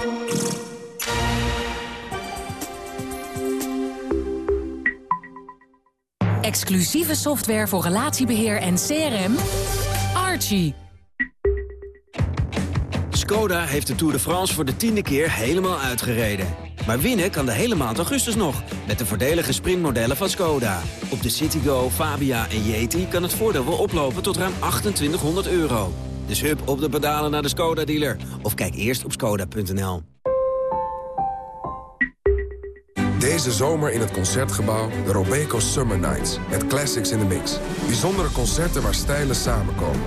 Exclusieve software voor relatiebeheer en CRM. Archie. Skoda heeft de Tour de France voor de tiende keer helemaal uitgereden. Maar winnen kan de hele maand augustus nog, met de voordelige sprintmodellen van Skoda. Op de Citigo, Fabia en Yeti kan het voordeel wel oplopen tot ruim 2800 euro. Dus hup op de pedalen naar de Skoda-dealer. Of kijk eerst op skoda.nl. Deze zomer in het Concertgebouw de Robeco Summer Nights. Met classics in the mix. Bijzondere concerten waar stijlen samenkomen.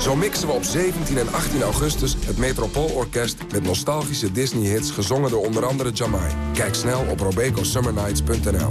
Zo mixen we op 17 en 18 augustus het Metropoolorkest... met nostalgische Disney-hits gezongen door onder andere Jamai. Kijk snel op robecosummernights.nl.